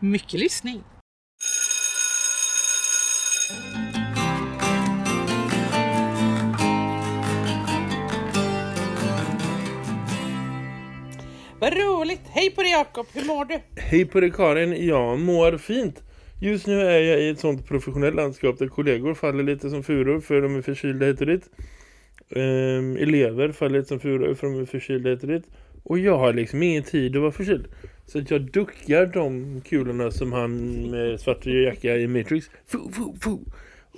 Mycket lyssning. Vad roligt! Hej på dig Jakob, hur mår du? Hej på dig Karin, jag mår fint. Just nu är jag i ett sånt professionellt landskap där kollegor faller lite som furor för de är förkylda hit och dit. Ehm, elever faller lite som furor för de är förkylda hit och dit. Och jag har liksom ingen tid att vara förkyld. Så att jag duckar de kulorna som han med svart jacka i Matrix. Fu, fu, fu.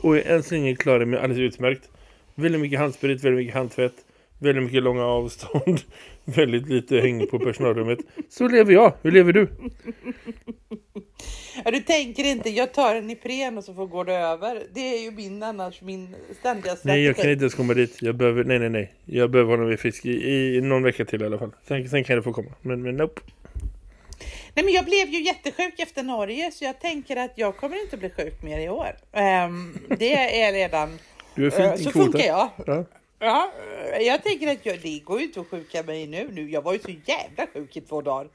Och än så länge klarar jag mig alldeles utmärkt. Väldigt mycket handsprit, väldigt mycket handtvätt. Väldigt mycket långa avstånd. väldigt lite häng på personalrummet. Så lever jag. Hur lever du? Ja, du tänker inte, jag tar en Ipren och så får gå det över. Det är ju min annars, min ständiga strategi. Nej, jag kan inte ens komma dit. Jag behöver, nej, nej, nej. Jag behöver honom i frisk i, i någon vecka till i alla fall. Sen, sen kan det få komma. Men, men nope. Nej, men jag blev ju jättesjuk efter Norge så jag tänker att jag kommer inte bli sjuk mer i år. Um, det är redan... Du är fint uh, så funkar jag. Ja. Ja, jag tänker att jag, det går ju inte att sjuka mig nu. nu. Jag var ju så jävla sjuk i två dagar.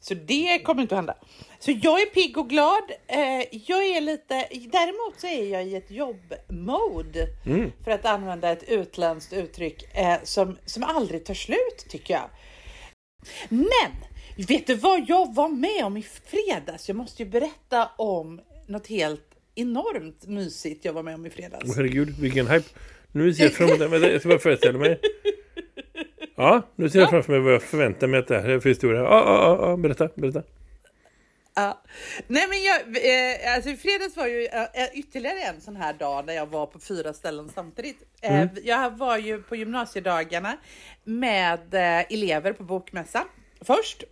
Så det kommer inte att hända. Så jag är pigg och glad. Eh, jag är lite, däremot så är jag i ett jobbmode. Mm. För att använda ett utländskt uttryck eh, som, som aldrig tar slut tycker jag. Men vet du vad jag var med om i fredags? Jag måste ju berätta om något helt enormt mysigt jag var med om i fredags. Åh, herregud, vilken hype. Nu ser jag fram emot det. Jag ska bara föreställa mig. Ja, nu ser jag framför mig vad jag förväntar mig att det här är för historia. Ja, ja, ja, berätta, berätta. Ja. Nej men jag, eh, alltså i fredags var ju eh, ytterligare en sån här dag där jag var på fyra ställen samtidigt. Eh, Jag var ju på gymnasiedagarna med eh, elever på bokmässan först.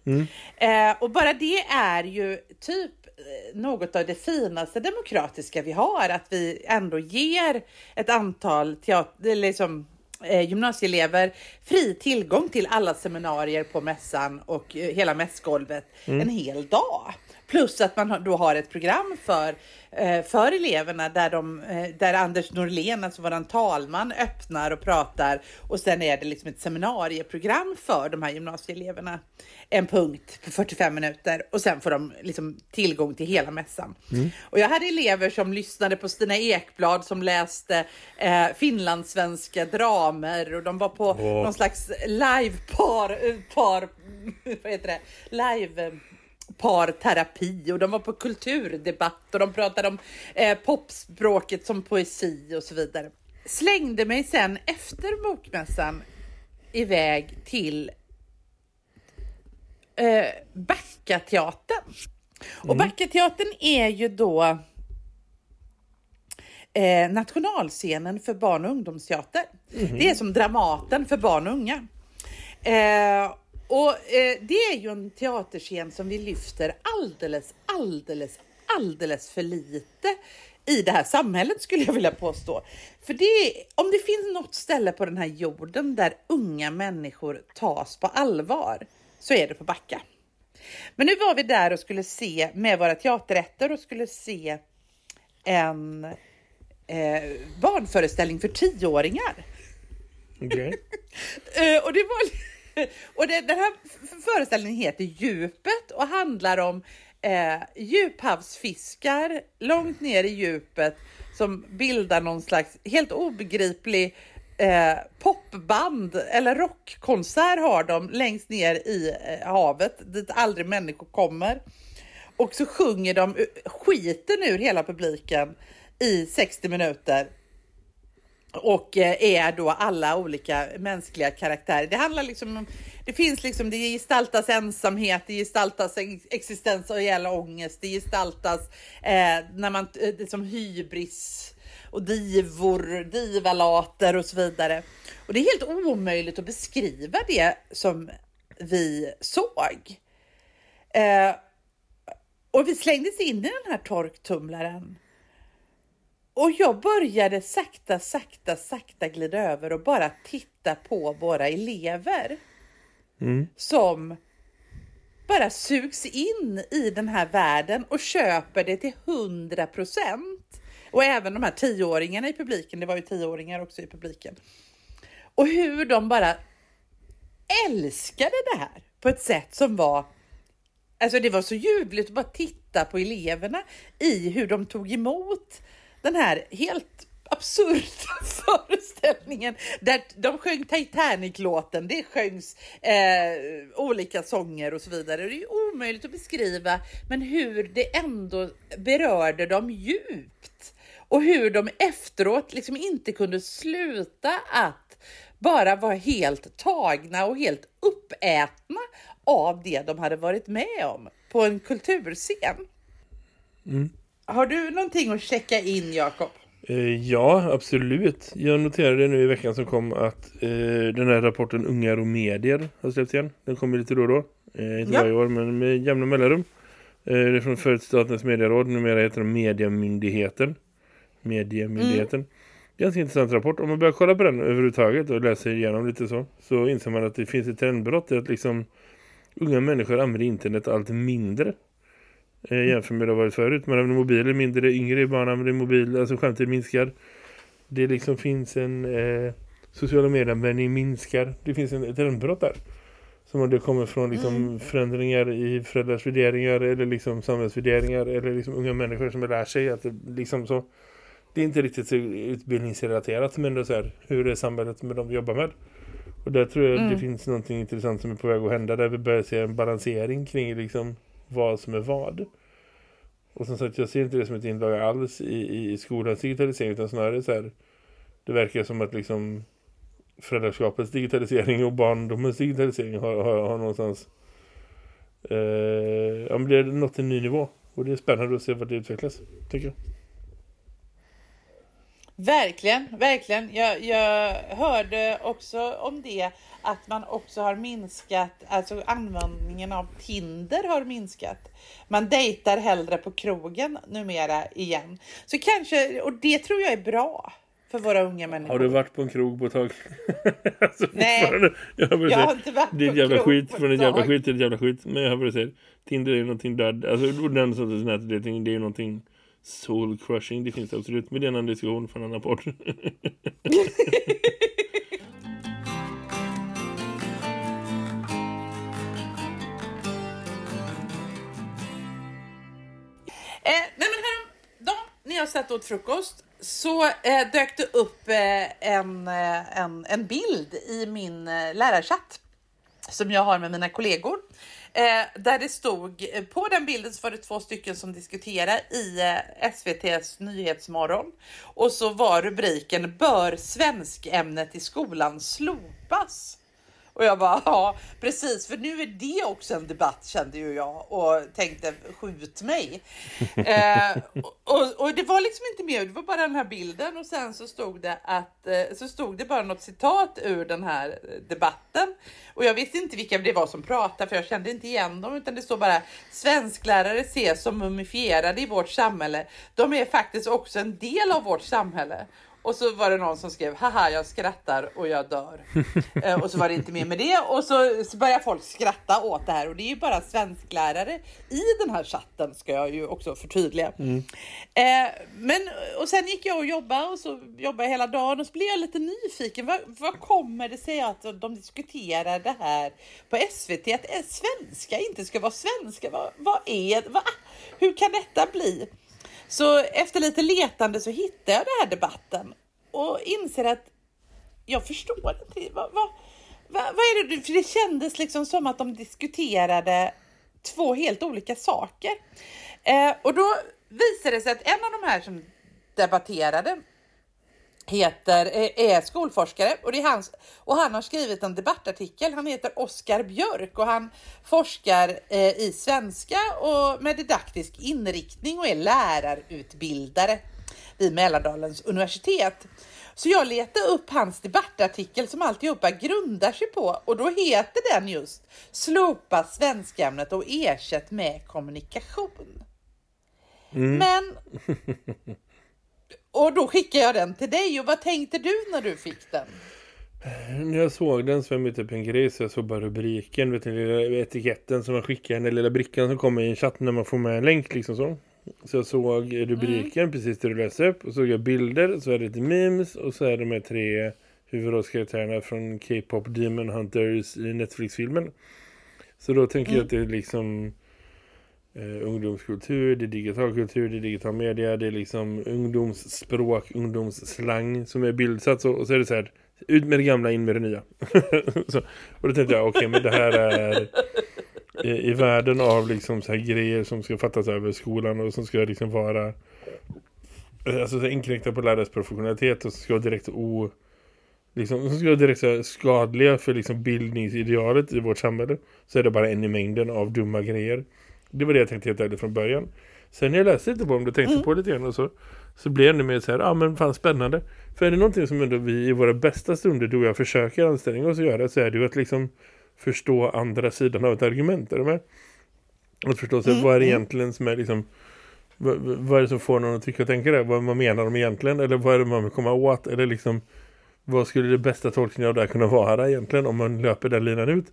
Eh, och bara det är ju typ eh, något av det finaste demokratiska vi har, att vi ändå ger ett antal teater, liksom, eh, gymnasieelever fri tillgång till alla seminarier på mässan och eh, hela mässgolvet en hel dag. Plus att man då har ett program för, eh, för eleverna där, de, eh, där Anders Norlén, alltså våran talman, öppnar och pratar. Och sen är det liksom ett seminarieprogram för de här gymnasieeleverna. En punkt på 45 minuter och sen får de liksom tillgång till hela mässan. Och jag hade elever som lyssnade på Stina Ekblad som läste eh, finlandssvenska dramer och de var på Åh. någon slags live-par, eh, par, vad heter det, live eh, parterapi och de var på kulturdebatt och de pratade om eh, popspråket som poesi och så vidare. Slängde mig sen efter bokmässan iväg till eh, Backateatern. Och Backateatern är ju då eh, nationalscenen för barn och ungdomsteater. Det är som Dramaten för barn och unga. Eh, och eh, det är ju en teaterscen som vi lyfter alldeles, alldeles, alldeles för lite i det här samhället skulle jag vilja påstå. För det är, om det finns något ställe på den här jorden där unga människor tas på allvar så är det på Backa. Men nu var vi där och skulle se med våra teaterrätter och skulle se en eh, barnföreställning för tioåringar. Okej. Eh, och det var, och det, den här föreställningen heter Djupet och handlar om eh, djuphavsfiskar långt ner i djupet som bildar någon slags helt obegriplig eh, popband eller rockkonsert har de längst ner i eh, havet dit aldrig människor kommer. Och så sjunger de eh, skiten ur hela publiken i 60 minuter och eh, är då alla olika mänskliga karaktärer. Det handlar liksom om, det finns liksom, det gestaltas ensamhet, det gestaltas ex- existentiell ångest, det gestaltas eh, när man, eh, det är som hybris och divor, divalater och så vidare. Och det är helt omöjligt att beskriva det som vi såg. Eh, Och vi slängdes in i den här torktumlaren. Och jag började sakta, sakta, sakta glida över och bara titta på våra elever. Mm. Som bara sugs in i den här världen och köper det till hundra procent. Och även de här tioåringarna i publiken, det var ju tioåringar också i publiken. Och hur de bara älskade det här på ett sätt som var Alltså det var så ljuvligt att bara titta på eleverna i hur de tog emot den här helt absurda föreställningen där de sjöng Titanic-låten, det sjöngs eh, olika sånger och så vidare. Det är omöjligt att beskriva, men hur det ändå berörde dem djupt och hur de efteråt liksom inte kunde sluta att bara vara helt tagna och helt uppätna av det de hade varit med om på en kulturscen. Mm. Har du någonting att checka in, Jakob? Eh, ja, absolut. Jag noterade nu i veckan som kom att eh, den här rapporten Ungar och medier har släppts igen. Den kommer lite då och då. Eh, inte Ja. varje år, men med jämna mellanrum. Eh, det är från förut Statens medieråd. Numera heter den Mediamyndigheten. Mediemyndigheten. Det är en ganska intressant rapport. Om man börjar kolla på den överhuvudtaget och läser igenom lite så. Så inser man att det finns ett trendbrott i att liksom unga människor använder internet allt mindre. Eh, jämfört med det har varit förut. Man använder mobiler mindre, yngre barn använder mobil, alltså skämtet minskar. Det liksom finns en eh, sociala medieanvändning minskar. Det finns en, ett trendbrott där. Som om det kommer från liksom, förändringar i föräldrars värderingar eller liksom samhällsvärderingar eller liksom unga människor som lär sig att det liksom så det är inte riktigt så utbildningsrelaterat men det är så här, hur är samhället med de vi jobbar med? Och där tror jag det finns någonting intressant som är på väg att hända där vi börjar se en balansering kring liksom vad som är vad. Och som sagt, jag ser inte det som ett inlag alls i, i skolans digitalisering utan snarare så här, det verkar som att liksom föräldraskapets digitalisering och barndomens digitalisering har, har, har någonstans eh, ja, men det är nått en ny nivå. Och det är spännande att se vad det utvecklas, tycker jag. Verkligen, verkligen. Jag, jag hörde också om det att man också har minskat, alltså användningen av Tinder har minskat. Man dejtar hellre på krogen numera igen. Så kanske, och det tror jag är bra för våra unga människor. Har du varit på en krog på ett tag? alltså, Nej, jag jag har inte varit Det är på ett jävla krog skit på ett ett jävla tag. skit ett jävla skit. Men jag har säga, Tinder är ju någonting död. Alltså den sortens nätdating, det är ju någonting soul crushing. Det finns absolut. med det är diskussion från en annan podd. Eh, nej men häromdagen när jag satt och åt frukost så eh, dök det upp eh, en, eh, en, en bild i min eh, lärarchatt som jag har med mina kollegor. Eh, där det stod, eh, på den bilden så var det två stycken som diskuterade i eh, SVTs Nyhetsmorgon. Och så var rubriken Bör svenskämnet i skolan slopas? Och jag bara, ja precis, för nu är det också en debatt kände ju jag och tänkte skjut mig. eh, och, och det var liksom inte mer, det var bara den här bilden och sen så stod det att eh, så stod det bara något citat ur den här debatten. Och jag visste inte vilka det var som pratade för jag kände inte igen dem utan det står bara svensklärare ses som mumifierade i vårt samhälle. De är faktiskt också en del av vårt samhälle. Och så var det någon som skrev haha jag skrattar och jag dör. eh, och så var det inte mer med det och så, så börjar folk skratta åt det här och det är ju bara svensklärare i den här chatten ska jag ju också förtydliga. Eh, men och sen gick jag och jobbade och så jobbade jag hela dagen och så blev jag lite nyfiken. Vad, vad kommer det sig att de diskuterar det här på SVT att eh, svenska inte ska vara svenska? Vad, vad är vad, Hur kan detta bli? Så efter lite letande så hittade jag den här debatten och inser att jag förstår inte. Vad, vad, vad, är det? du- För det kändes liksom som att de diskuterade två helt olika saker. Eh, och då visade det sig att en av de här som debatterade heter, är- är skolforskare och, det är hans, och han har skrivit en debattartikel. Han heter Oskar Björk och han forskar eh, i svenska och med didaktisk inriktning och är lärarutbildare vid Mälardalens universitet. Så jag letade upp hans debattartikel som alltihopa grundar sig på och då heter den just Slopa svenskämnet och ersätt med kommunikation. Mm. Men... Och då skickade jag den till dig. Och vad tänkte du när du fick den? När jag såg den så var jag i en grej så jag såg bara rubriken, vet du, den lilla etiketten som man skickar, den lilla brickan som kommer i en chatt när man får med en länk liksom så. Så jag såg rubriken Mm. precis det du läste upp och så såg jag bilder, så är det lite memes och så är det de här tre huvudrollskaraktärerna från K-pop Demon Hunters i Netflix-filmen. Så då tänker jag att det liksom eh, ungdomskultur, det är digital kultur, det är digital media, det är liksom ungdomsspråk, ungdomsslang som är bildsatt så, och så är det så här, ut med det gamla, in med det nya. så, och då tänkte jag, okej men det här är i, i världen av liksom så här grejer som ska fattas över skolan och som ska liksom vara alltså så inkräkta på lärares professionalitet och som ska vara direkt o liksom, som ska vara direkt så skadliga för liksom bildningsidealet i vårt samhälle så är det bara en i mängden av dumma grejer. Det var det jag tänkte helt ärligt från början. Sen när jag läste lite på om du tänkte på lite grann och så så blev jag ännu mer så här, ja ah, men fan spännande. För är det någonting som ändå vi i våra bästa stunder då jag försöker anstränga oss att göra så är det ju att liksom förstå andra sidan av ett argument. Är du med? Att förstå så här, vad är det egentligen som är liksom vad, vad är det som får någon att tycka och tänka det? Vad man menar de egentligen? Eller vad är det man vill komma åt? Eller liksom vad skulle det bästa tolkningen av det här kunna vara egentligen om man löper den linan ut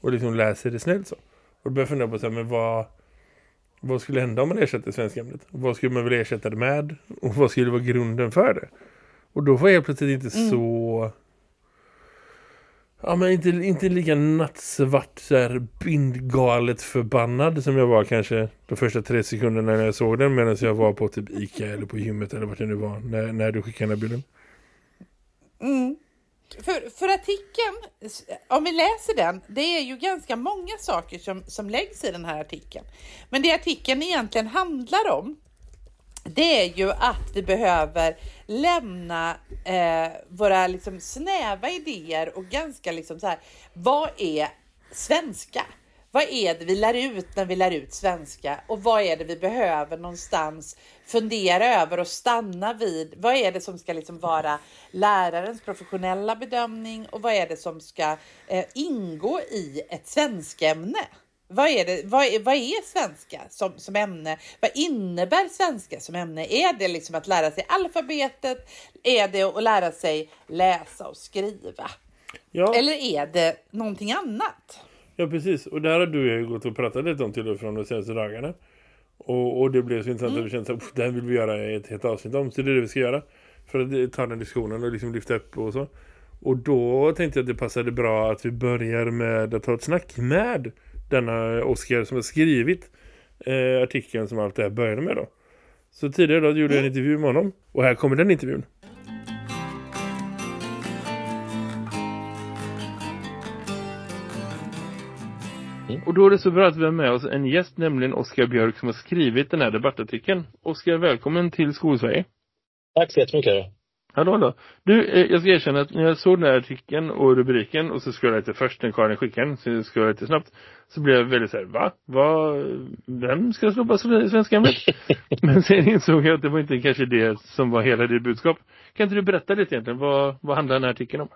och liksom läser det snällt så? Och då börjar jag fundera på så här, men vad vad skulle hända om man ersätter svenska ämnet? Vad skulle man vilja ersätta det med? Och vad skulle vara grunden för det? Och då var jag plötsligt inte så... Ja, men inte, inte lika nattsvart så här bindgalet förbannad som jag var kanske de första tre sekunderna när jag såg den medan jag var på typ Ica eller på gymmet eller vart det nu var när, när du skickade den här bilden. Mm. För, för artikeln, om vi läser den, det är ju ganska många saker som, som läggs i den här artikeln. Men det artikeln egentligen handlar om, det är ju att vi behöver lämna eh, våra liksom snäva idéer och ganska liksom så här, vad är svenska? Vad är det vi lär ut när vi lär ut svenska och vad är det vi behöver någonstans fundera över och stanna vid? Vad är det som ska liksom vara lärarens professionella bedömning och vad är det som ska eh, ingå i ett svenskämne? Vad är, det, vad, är, vad är svenska som, som ämne? Vad innebär svenska som ämne? Är det liksom att lära sig alfabetet? Är det att lära sig läsa och skriva? Ja. Eller är det någonting annat? Ja, precis. Och där har du ju gått och pratat lite om till och från de senaste dagarna. Och, och det blev så intressant att vi kände att det här vill vi göra ett helt avsnitt om. Så det är det vi ska göra. För att ta den diskussionen och liksom lyfta upp och så. Och då tänkte jag att det passade bra att vi börjar med att ta ett snack med denna Oscar som har skrivit eh, artikeln som allt det här började med då. Så tidigare då gjorde jag en intervju med honom. Och här kommer den intervjun. Och då är det så bra att vi har med oss en gäst, nämligen Oskar Björk som har skrivit den här debattartikeln. Oskar, välkommen till Skolsverige. Tack så jättemycket. Hallå, hallå. Du, eh, jag ska erkänna att när jag såg den här artikeln och rubriken och så scrollade jag lite först när Karin skickade så jag scrollade lite snabbt. Så blev jag väldigt såhär, va? va? Vem ska slopa svenska ämnet? Men sen insåg jag att det var inte kanske det som var hela ditt budskap. Kan inte du berätta lite egentligen, vad, vad handlar den här artikeln om?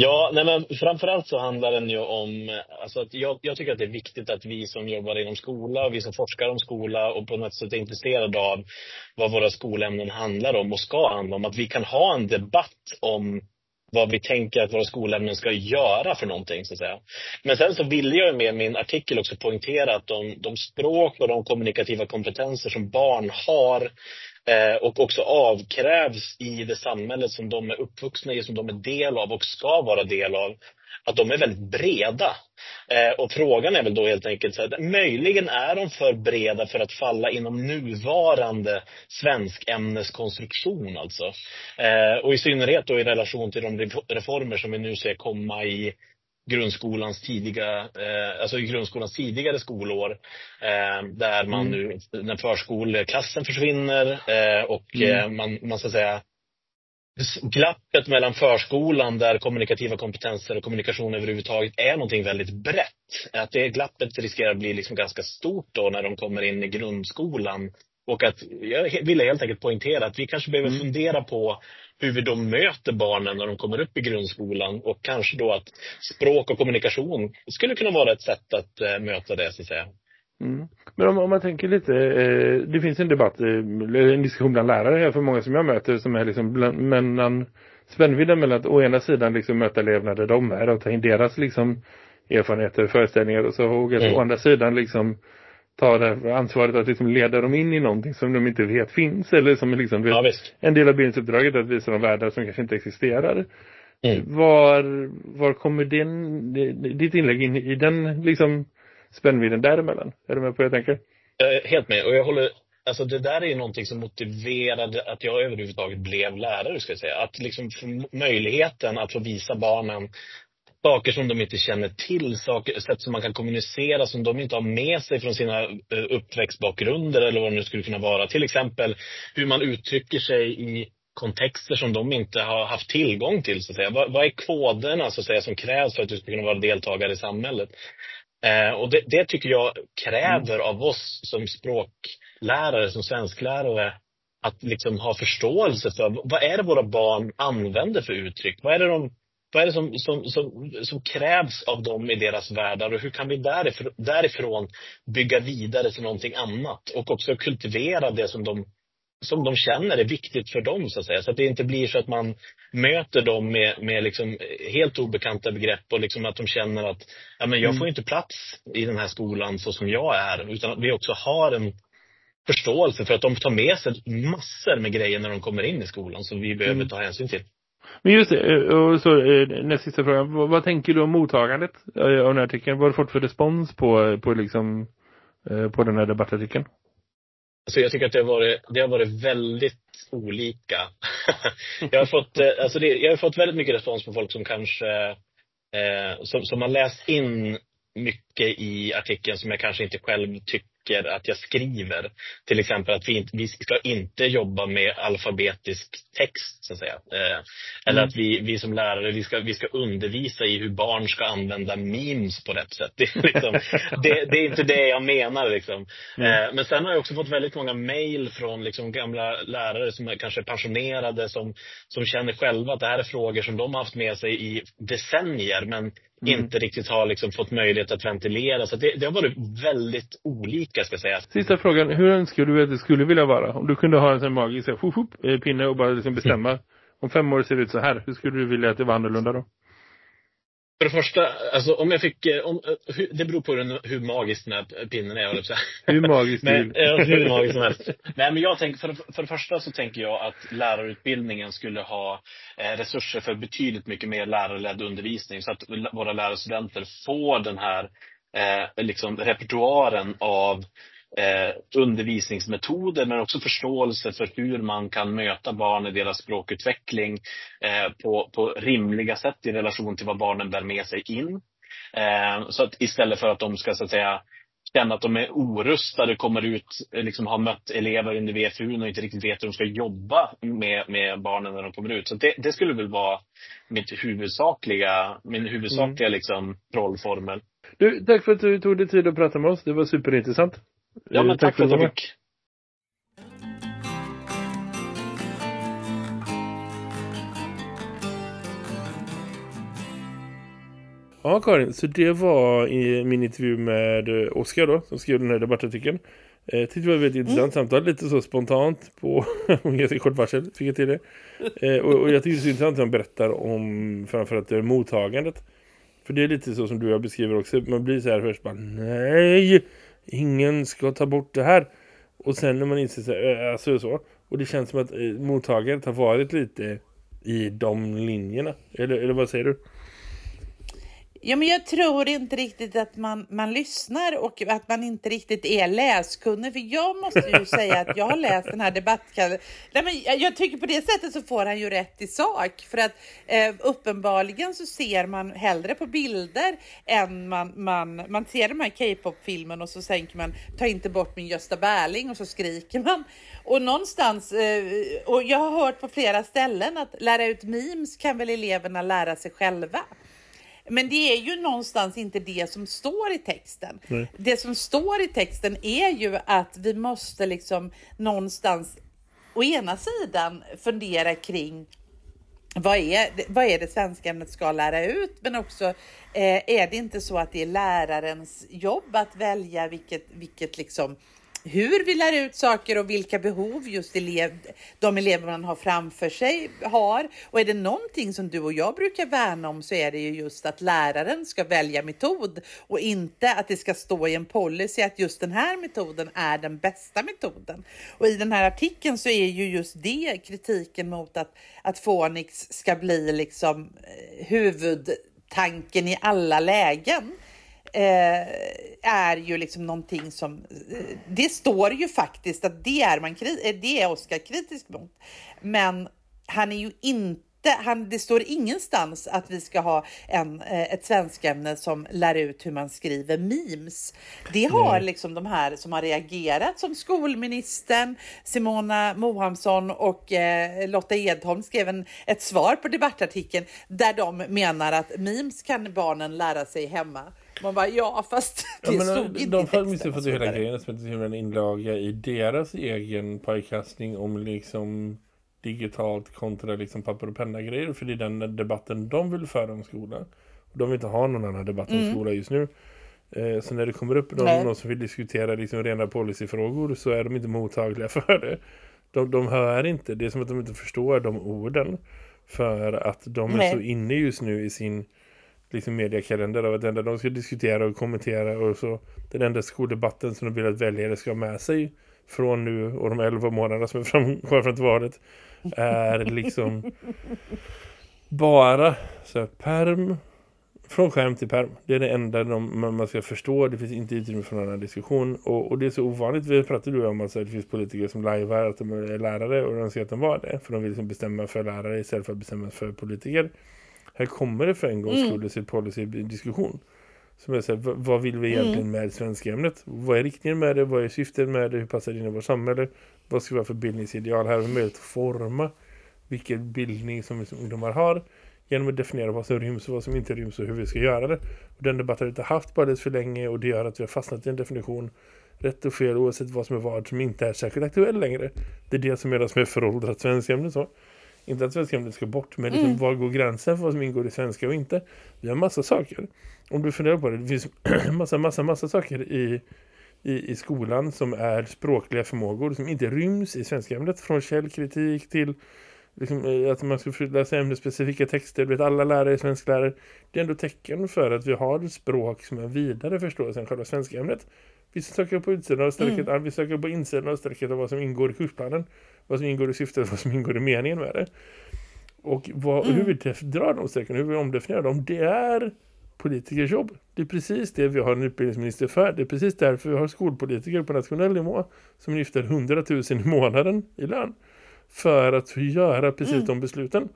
Ja, nej men framförallt så handlar den ju om, eh, alltså att jag, jag tycker att det är viktigt att vi som jobbar inom skola och vi som forskar om skola och på något sätt är intresserade av vad våra skolämnen handlar om och ska handla om, att vi kan ha en debatt om vad vi tänker att våra skolämnen ska göra för någonting så att säga. Men sen så ville jag med min artikel också poängtera att de, de språk och de kommunikativa kompetenser som barn har Eh, och också avkrävs i det samhället som de är uppvuxna i, som de är del av och ska vara del av, att de är väldigt breda. Eh, och frågan är väl då helt enkelt så här, möjligen är de för breda för att falla inom nuvarande svenskämneskonstruktion alltså. Eh, och i synnerhet då i relation till de reformer som vi nu ser komma i grundskolans tidiga, eh, alltså grundskolans tidigare skolår. Eh, där man Mm. nu, när förskoleklassen försvinner eh, och Mm. eh, man, man ska säga glappet mellan förskolan där kommunikativa kompetenser och kommunikation överhuvudtaget är någonting väldigt brett. Att det glappet riskerar att bli liksom ganska stort då när de kommer in i grundskolan. Och att jag ville helt enkelt poängtera att vi kanske behöver Mm. fundera på hur vi då möter barnen när de kommer upp i grundskolan och kanske då att språk och kommunikation skulle kunna vara ett sätt att eh, möta det så att säga. Mm. Men om, om, man tänker lite, eh, det finns en debatt, eh, en diskussion bland lärare här för många som jag möter som är liksom bland, mellan spännvidden mellan att å ena sidan liksom möta eleverna där de är och ta in deras liksom erfarenheter, föreställningar och så och mm. å andra sidan liksom ta det ansvaret att liksom leda dem in i någonting som de inte vet finns eller som liksom vet, ja, en del av bildningsuppdraget att visa dem världar som kanske inte existerar. Mm. Var, var kommer din, ditt inlägg in i den liksom spännvidden däremellan? Är du med på vad jag tänker? Jag är helt med och jag håller Alltså det där är ju någonting som motiverade att jag överhuvudtaget blev lärare, ska jag säga. Att liksom möjligheten att få visa barnen saker som de inte känner till, saker, sätt som man kan kommunicera som de inte har med sig från sina eh, uppväxtbakgrunder eller vad det nu skulle kunna vara. Till exempel hur man uttrycker sig i kontexter som de inte har haft tillgång till. Så att säga. Vad, vad är koderna så att säga, som krävs för att du ska kunna vara deltagare i samhället? Eh, och det, det, tycker jag kräver mm. av oss som språklärare, som svensklärare, att liksom ha förståelse för vad är det våra barn använder för uttryck? Vad är det, de, vad är det som, som, som, som krävs av dem i deras världar och hur kan vi därifrån, därifrån bygga vidare till någonting annat? Och också kultivera det som de som de känner är viktigt för dem så att säga. Så att det inte blir så att man möter dem med, med liksom helt obekanta begrepp och liksom att de känner att ja, men jag mm. får inte plats i den här skolan så som jag är. Utan att vi också har en förståelse för att de tar med sig massor med grejer när de kommer in i skolan som vi behöver mm. ta hänsyn till. Men just det, eh, och så eh, näst sista frågan. Vad, vad, tänker du om mottagandet eh, av den här artikeln? Vad har du fått för respons på, på liksom på den här debattartikeln? Alltså jag tycker att det har varit, det har varit väldigt olika. jag, har fått, alltså det, jag har fått väldigt mycket respons på folk som kanske eh, som, som har läst in mycket i artikeln som jag kanske inte själv tycker tycker att jag skriver. Till exempel att vi, inte, vi ska inte jobba med alfabetisk text, så att säga. Eh, eller mm. att vi, vi som lärare, vi ska, vi ska undervisa i hur barn ska använda memes på rätt sätt. Det är, liksom, det, det är inte det jag menar liksom. Mm. Eh, men sen har jag också fått väldigt många mejl från liksom gamla lärare som är kanske passionerade, som, som känner själva att det här är frågor som de har haft med sig i decennier, men mm. inte riktigt har liksom fått möjlighet att ventilera. Så det, det har varit väldigt olika ska jag säga. Sista frågan, hur önskar du att det skulle vilja vara? Om du kunde ha en sån magisk eh, pinne och bara liksom bestämma. Mm. Om fem år ser det ut så här, hur skulle du vilja att det var annorlunda då? För det första, alltså om jag fick, eh, om, eh, det beror på hur, hur magisk den här pinnen är, jag Hur magisk men, ja, Hur magisk som helst. Nej men jag tänker, för, för det första så tänker jag att lärarutbildningen skulle ha eh, resurser för betydligt mycket mer lärarledd undervisning. Så att våra lärarstudenter får den här eh, liksom repertoaren av eh, undervisningsmetoder men också förståelse för hur man kan möta barn i deras språkutveckling eh, på, på rimliga sätt i relation till vad barnen bär med sig in. Eh, så att istället för att de ska så att säga känna att de är orustade, kommer ut, liksom har mött elever under VFU och inte riktigt vet hur de ska jobba med, med barnen när de kommer ut. Så det, det skulle väl vara mitt huvudsakliga, min huvudsakliga mm. liksom rollformel. Du, tack för att du tog dig tid att prata med oss. Det var superintressant. Ja, men tack, tack för att du fick. Ja, Karin, så det var i min intervju med Oskar då, som skrev den här debattartikeln. Jag eh, tyckte det var ett väldigt mm. intressant samtal, lite så spontant på ganska kort varsel, fick jag till det. Eh, och, och jag tycker det är så intressant att han berättar om framförallt det mottagandet. För det är lite så som du jag beskriver också. Man blir så här först bara, nej, ingen ska ta bort det här. Och sen när man inser så äh, alltså så. Och det känns som att eh, mottagandet har varit lite i de linjerna. Eller, eller vad säger du? Ja, men jag tror inte riktigt att man, man lyssnar och att man inte riktigt är läskunnig. För jag måste ju säga att jag har läst den här debattkalendern. Nej, men jag tycker på det sättet så får han ju rätt i sak. För att eh, uppenbarligen så ser man hellre på bilder än man, man, man ser de här K-pop-filmen och så tänker man ta inte bort min Gösta Berling och så skriker man. Och någonstans, eh, och jag har hört på flera ställen att lära ut memes kan väl eleverna lära sig själva. Men det är ju någonstans inte det som står i texten. Nej. Det som står i texten är ju att vi måste liksom någonstans å ena sidan fundera kring vad är, vad är det svenska ämnet ska lära ut? Men också eh, är det inte så att det är lärarens jobb att välja vilket, vilket liksom hur vi lär ut saker och vilka behov just elev, de elever man har framför sig har. Och är det någonting som du och jag brukar värna om så är det ju just att läraren ska välja metod och inte att det ska stå i en policy att just den här metoden är den bästa metoden. Och i den här artikeln så är ju just det kritiken mot att, att Fonix ska bli liksom eh, huvudtanken i alla lägen är ju liksom någonting som, eh, det står ju faktiskt att det är, man, eh, det är Oskar kritisk mot. Men han är ju inte han, det står ingenstans att vi ska ha en, eh, ett svenskämne som lär ut hur man skriver memes. Det har Nej. liksom de här som har reagerat som skolministern, Simona Mohamsson och eh, Lotta Edholm skrev en, ett svar på debattartikeln där de menar att memes kan barnen lära sig hemma. Man bara, ja fast det ja, men, stod inte De har missuppfattat hela grejen som är en inlaga i deras egen pajkastning om liksom digitalt kontra liksom papper och penna grejer. För det är den debatten de vill föra om skolan. Och de vill inte ha någon annan debatt om mm. skolan just nu. Eh, så när det kommer upp någon, någon som vill diskutera liksom rena policyfrågor så är de inte mottagliga för det. De, de hör inte. Det är som att de inte förstår de orden. För att de Nej. är så inne just nu i sin liksom mediekalender av att enda de ska diskutera och kommentera och så den enda skoldebatten som de vill att väljare ska ha med sig från nu och de 11 månaderna som är fram, kvar från valet är liksom bara så här, perm från skärm till perm. Det är det enda de, man ska förstå. Det finns inte utrymme för någon annan diskussion. Och, och det är så ovanligt. Vi pratade ju om att det finns politiker som lajvar att de är lärare och de säger att de var det. För de vill liksom bestämma för lärare istället för att bestämma för politiker. Här kommer det för en gångs skull mm. policy-diskussion. Som är så här, vad vill vi egentligen mm. med svenska ämnet? Vad är riktningen med det? Vad är syftet med det? Hur passar det in i vårt samhälle? Vad ska vi ha för bildningsideal? Här har vi möjlighet att forma vilken bildning som ungdomar har genom att definiera vad som ryms och vad som inte ryms och hur vi ska göra det. Och den debatten har vi inte haft bara alldeles för länge och det gör att vi har fastnat i en definition rätt och fel oavsett vad som är vad som inte är särskilt aktuell längre. Det är det som är det som är föråldrat svenska ämnet så. Inte att svenska ämnet ska bort, men liksom, mm. var går gränsen för vad som ingår i svenska och inte? Vi har massa saker. Om du funderar på det, det finns massa, massa, massa saker i, i, i skolan som är språkliga förmågor som inte ryms i svenska ämnet. Från källkritik till liksom, eh, att man ska läsa ämnesspecifika texter. vet, alla lärare är svensklärare. Det är ändå tecken för att vi har ett språk som är vidare förståelse än själva svenska ämnet. Vi söker på utsidan av strecket, mm. vi söker på insidan av strecket av vad som ingår i kursplanen vad som ingår i syftet, vad som ingår i meningen med det. Och vad, mm. hur vi drar de strecken, hur vi omdefinierar dem, det är politikers jobb. Det är precis det vi har en utbildningsminister för. Det är precis därför vi har skolpolitiker på nationell nivå som lyfter 100 000 i månaden i lön. För att göra precis mm. de besluten.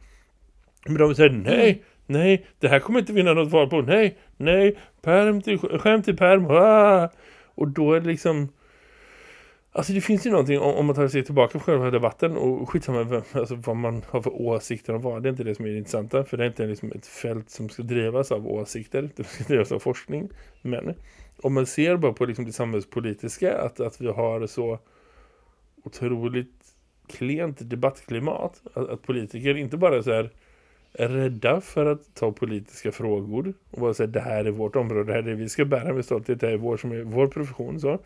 Men de säger nej, mm. nej, det här kommer inte vinna något val på. Nej, nej, perm till, skämt till perm. Ah! Och då är det liksom Alltså det finns ju någonting om, om man tar sig tillbaka på själva debatten och skitsamma alltså vad man har för åsikter om vad. Det är inte det som är det intressanta för det är inte liksom ett fält som ska drivas av åsikter. Det ska drivas av forskning. Men om man ser bara på liksom det samhällspolitiska att, att vi har så otroligt klent debattklimat. Att, att politiker inte bara så här rädda för att ta politiska frågor och bara säga det här är vårt område, det här är det vi ska bära med stolthet, det här är vår, som är vår profession så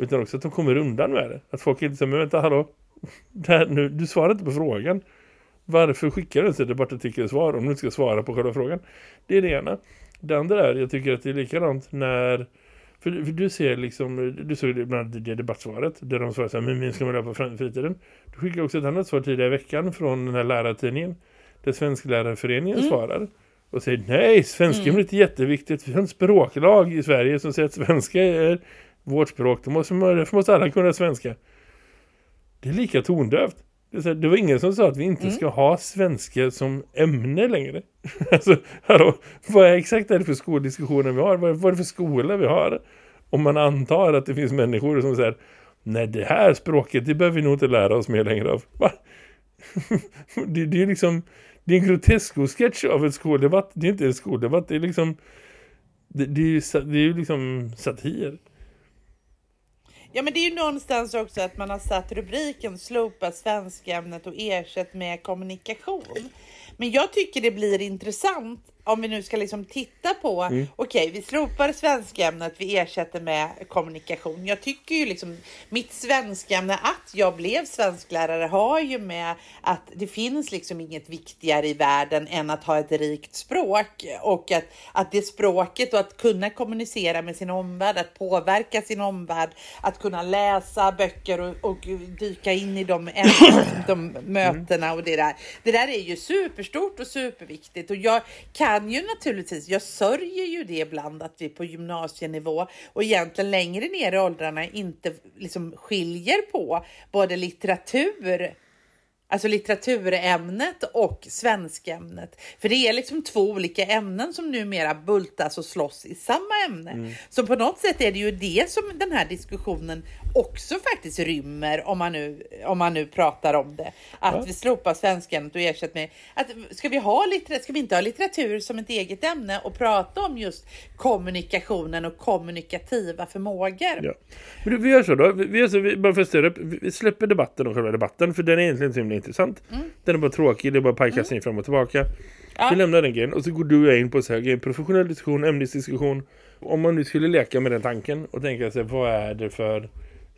utan också att de kommer undan med det. Att folk inte säger, men vänta, hallå. Här, nu, du svarar inte på frågan. Varför skickar du inte ett debattartikelsvar om du inte ska svara på själva frågan? Det är det ena. Det andra är, jag tycker att det är likadant när... För, för du ser liksom, du såg det bland det debattsvaret där de svarar så här, men min ska man göra på fritiden. Du skickade också ett annat svar tidigare i veckan från den här lärartidningen där Svensklärarföreningen mm. svarar och säger nej, svenska mm. är inte jätteviktigt. Vi har en språklag i Sverige som säger att svenska är vårt språk. Då måste, därför måste alla kunna svenska. Det är lika tondövt. Det, det var ingen som sa att vi inte mm. ska ha svenska som ämne längre. alltså, hallå, vad är exakt är det för skoldiskussioner vi har? Vad är, vad är det för skola vi har? Om man antar att det finns människor som säger nej det här språket det behöver vi nog inte lära oss mer längre av. Va? det, det är liksom det är en grotesk-sketch av en skoldebatt. Det är inte en skoldebatt, det är liksom det, det är ju det är liksom satir. Ja, men det är ju någonstans också att man har satt rubriken slopa svenskämnet och ersätt med kommunikation. Men jag tycker det blir intressant om vi nu ska liksom titta på, mm. okej, okay, vi slopar svenskämnet, vi ersätter med kommunikation. Jag tycker ju liksom mitt svenskämne, att jag blev svensklärare har ju med att det finns liksom inget viktigare i världen än att ha ett rikt språk och att, att det språket och att kunna kommunicera med sin omvärld, att påverka sin omvärld, att kunna läsa böcker och, och dyka in i de, de mötena och det där. Det där är ju superstort och superviktigt och jag kan kan ju naturligtvis, jag sörjer ju det ibland att vi på gymnasienivå och egentligen längre ner i åldrarna inte liksom skiljer på både litteratur Alltså litteraturämnet och svenskämnet. För det är liksom två olika ämnen som numera bultas och slåss i samma ämne. Mm. Så på något sätt är det ju det som den här diskussionen också faktiskt rymmer om man nu, om man nu pratar om det. Att ja. vi slopar svenskämnet och ersätter med att ska vi ha litteratur, ska vi inte ha litteratur som ett eget ämne och prata om just kommunikationen och kommunikativa förmågor. Ja. Men vi gör så då, vi, gör så, vi, bara för att vi släpper debatten och själva debatten för den är egentligen inte intressant. Mm. Den är bara tråkig, det är bara pajkastning mm. fram och tillbaka. Ja. Vi lämnar den grejen och så går du och jag in på så här, en professionell diskussion, ämnesdiskussion. Om man nu skulle leka med den tanken och tänka sig vad är det för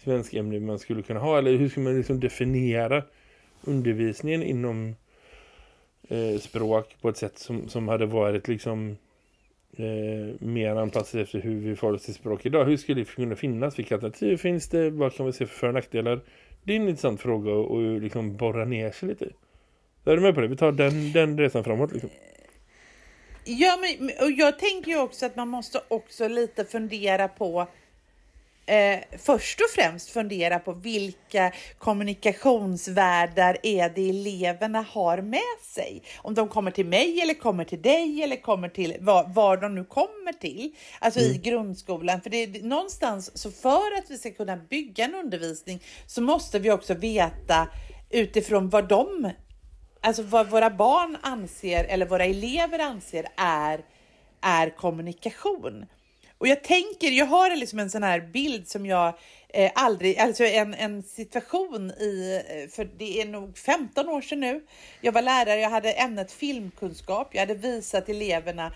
svenska ämne man skulle kunna ha eller hur ska man liksom definiera undervisningen inom eh, språk på ett sätt som, som hade varit liksom eh, mer anpassat efter hur vi förhåller oss till språk idag. Hur skulle det kunna finnas? Vilka alternativ finns det? Vad kan vi se för för nackdelar? Det är en intressant fråga att liksom borra ner sig lite i. Är du med på det? Vi tar den, den resan framåt liksom. Ja, men och jag tänker ju också att man måste också lite fundera på eh, först och främst fundera på vilka kommunikationsvärldar är det eleverna har med sig. Om de kommer till mig eller kommer till dig eller kommer till var, var de nu kommer till. Alltså mm. i grundskolan. För det är någonstans så för att vi ska kunna bygga en undervisning så måste vi också veta utifrån vad de, alltså vad våra barn anser eller våra elever anser är, är kommunikation. Och jag tänker, jag har liksom en sån här bild som jag eh, aldrig, alltså en, en situation i, eh, för det är nog 15 år sedan nu. Jag var lärare, jag hade ämnet filmkunskap. Jag hade visat eleverna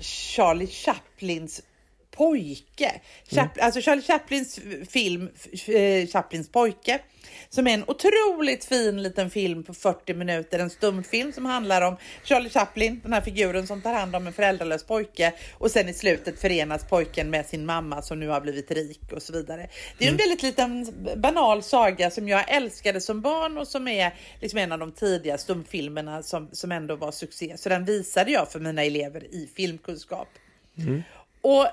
Charlie Chaplins pojke. Chap mm. Alltså Charlie Chaplins film eh, Chaplins pojke. Som är en otroligt fin liten film på 40 minuter. En stumfilm som handlar om Charlie Chaplin, den här figuren som tar hand om en föräldralös pojke. Och sen i slutet förenas pojken med sin mamma som nu har blivit rik och så vidare. Det är mm. en väldigt liten banal saga som jag älskade som barn och som är liksom en av de tidiga stumfilmerna som, som ändå var succé. Så den visade jag för mina elever i filmkunskap. Mm. Och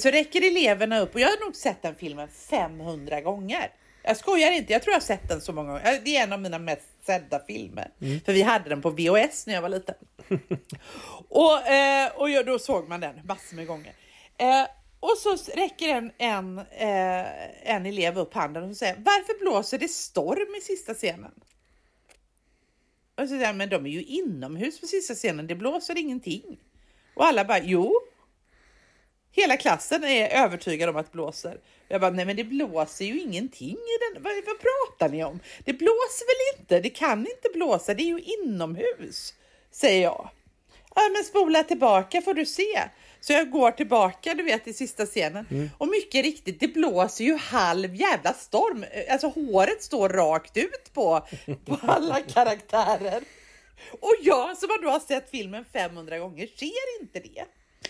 så räcker eleverna upp och jag har nog sett den filmen 500 gånger. Jag skojar inte, jag tror jag har sett den så många gånger. Det är en av mina mest sedda filmer. Mm. För vi hade den på VHS när jag var liten. och eh, och då såg man den massor med gånger. Eh, och så räcker en, en, eh, en elev upp handen och säger Varför blåser det storm i sista scenen? Och så säger men de är ju inomhus på sista scenen, det blåser ingenting. Och alla bara, jo, Hela klassen är övertygad om att det blåser. Jag bara, nej men det blåser ju ingenting i den. Vad, vad pratar ni om? Det blåser väl inte? Det kan inte blåsa, det är ju inomhus, säger jag. Ja, men spola tillbaka får du se. Så jag går tillbaka, du vet, i sista scenen. Mm. Och mycket riktigt, det blåser ju halv jävla storm. Alltså håret står rakt ut på, på alla karaktärer. Och jag som har då har sett filmen 500 gånger ser inte det.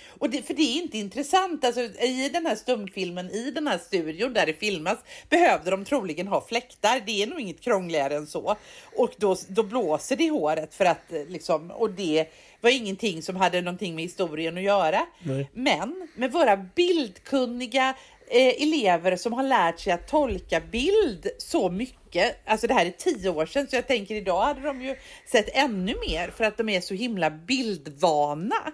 Och det, för det är inte intressant. Alltså, I den här stumfilmen, i den här studion där det filmas, behövde de troligen ha fläktar. Det är nog inget krångligare än så. Och då, då blåser det i håret för att liksom, och det var ingenting som hade någonting med historien att göra. Nej. Men med våra bildkunniga eh, elever som har lärt sig att tolka bild så mycket. Alltså det här är tio år sedan så jag tänker idag hade de ju sett ännu mer för att de är så himla bildvana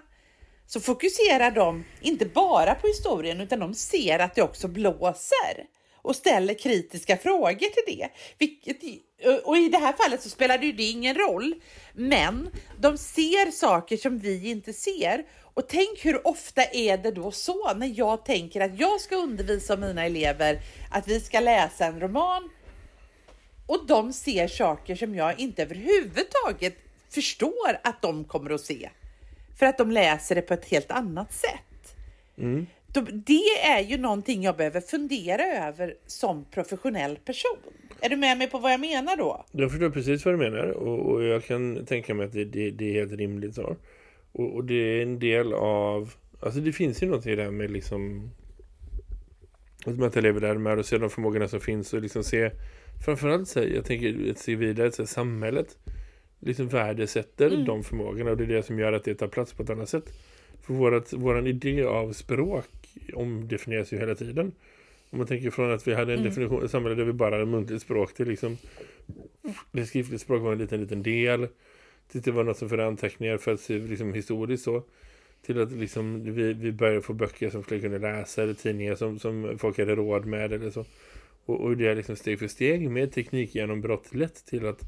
så fokuserar de inte bara på historien utan de ser att det också blåser. och ställer kritiska frågor till det. Vilket, och i det här fallet så spelar det ju ingen roll. Men de ser saker som vi inte ser. Och tänk hur ofta är det då så när jag tänker att jag ska undervisa mina elever att vi ska läsa en roman och de ser saker som jag inte överhuvudtaget förstår att de kommer att se. För att de läser det på ett helt annat sätt. Mm. Det är ju någonting jag behöver fundera över som professionell person. Är du med mig på vad jag menar då? Jag förstår precis vad du menar och, och jag kan tänka mig att det, det, det är helt rimligt så. Och, och, det är en del av, alltså det finns ju det här med liksom att möta elever där med och se de förmågorna som finns och liksom se framförallt så jag tänker att se vidare så samhället liksom värdesätter mm. de förmågorna och det är det som gör att det tar plats på ett annat sätt. För vårat, våran idé av språk omdefinieras ju hela tiden. Om man tänker från att vi hade en mm. definition i samhället där vi bara hade muntligt språk till liksom det skriftligt språk var en liten, liten del till det var något som för anteckningar för att se liksom historiskt så till att liksom vi, vi började få böcker som fler kunde läsa eller tidningar som, som folk hade råd med eller så. Och, och det är liksom steg för steg med teknikgenombrott lett till att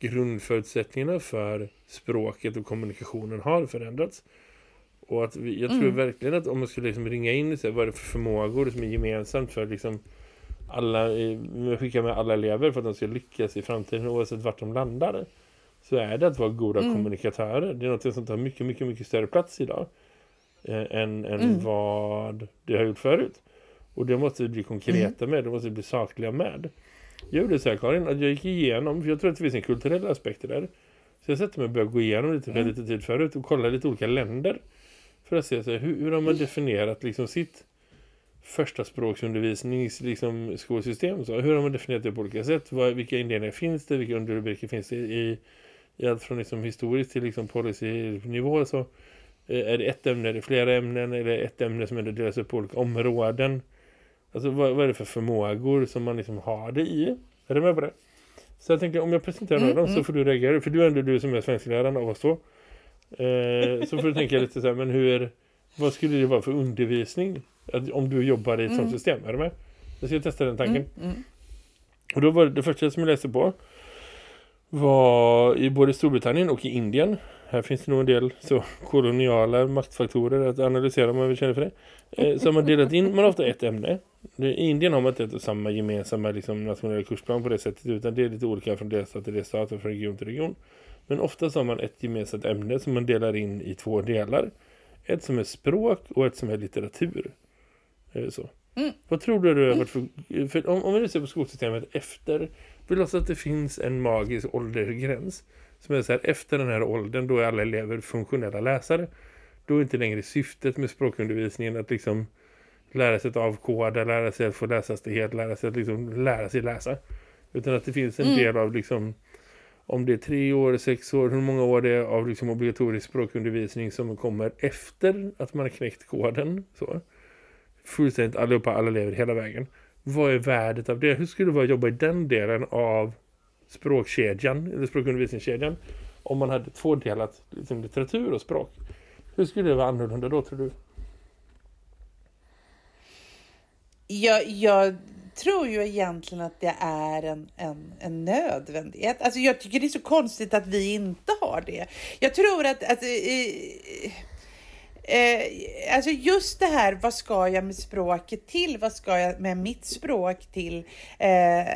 grundförutsättningarna för språket och kommunikationen har förändrats. Och att vi, jag tror mm. verkligen att om man skulle liksom ringa in så vad är det för förmågor som är gemensamt för liksom alla, skicka med alla elever för att de ska lyckas i framtiden oavsett vart de landar så är det att vara goda mm. kommunikatörer. Det är något som tar mycket, mycket, mycket större plats idag eh, än, än mm. vad det har gjort förut. Och det måste vi bli konkreta mm. med, det måste vi bli sakliga med. Jag gjorde så här Karin, att jag gick igenom, för jag tror att det finns en kulturell aspekt där. Så jag sätter mig och började gå igenom lite, mm. lite tid förut och kolla lite olika länder. För att se så här, hur, hur har man definierat liksom sitt första språksundervisnings liksom, skolsystem. Så hur har man definierat det på olika sätt? Vad, vilka indelningar finns det? Vilka underrubriker finns det i, i allt från liksom, historiskt till liksom, policynivå? Så, eh, är det ett ämne, är det flera ämnen? Eller ett ämne som är delas upp på olika områden? Alltså vad, vad är det för förmågor som man liksom har det i? Är du med på det? Så jag tänker, om jag presenterar mm, några mm. så får du reagera. För du är ändå du som är svenskläraren av oss två. Eh, så får du tänka lite så här, men hur, vad skulle det vara för undervisning? Om du jobbar i ett mm. sånt system, är du med? Jag ska testa den tanken. Mm, mm. Och då var det, det första som jag läste på var i både Storbritannien och i Indien. Här finns det nog en del så koloniala maktfaktorer att analysera om man vill känna för det. Eh, så har delat in, man har ofta ett ämne. I Indien har man inte samma gemensamma liksom, nationella kursplan på det sättet utan det är lite olika från delstat till delstat och från region till region. Men ofta har man ett gemensamt ämne som man delar in i två delar. Ett som är språk och ett som är litteratur. Så. Mm. Vad tror du det har varit för, för om, om vi nu ser på skolsystemet efter, vi låtsas att det finns en magisk åldergräns som är så här, efter den här åldern då är alla elever funktionella läsare. Då är inte längre syftet med språkundervisningen att liksom lära sig att avkoda, lära sig att få läsastighet, lära sig att liksom lära sig läsa. Utan att det finns en mm. del av liksom om det är tre år, sex år, hur många år det är av liksom obligatorisk språkundervisning som kommer efter att man har knäckt koden. Så fullständigt allihopa, alla lever hela vägen. Vad är värdet av det? Hur skulle det vara att jobba i den delen av språkkedjan, eller språkundervisningskedjan, om man hade tvådelat liksom, litteratur och språk? Hur skulle det vara annorlunda då, tror du? Jag, jag tror ju egentligen att det är en, en, en nödvändighet. Alltså jag tycker det är så konstigt att vi inte har det. Jag tror att, att i, Eh, alltså just det här, vad ska jag med språket till? Vad ska jag med mitt språk till? Eh,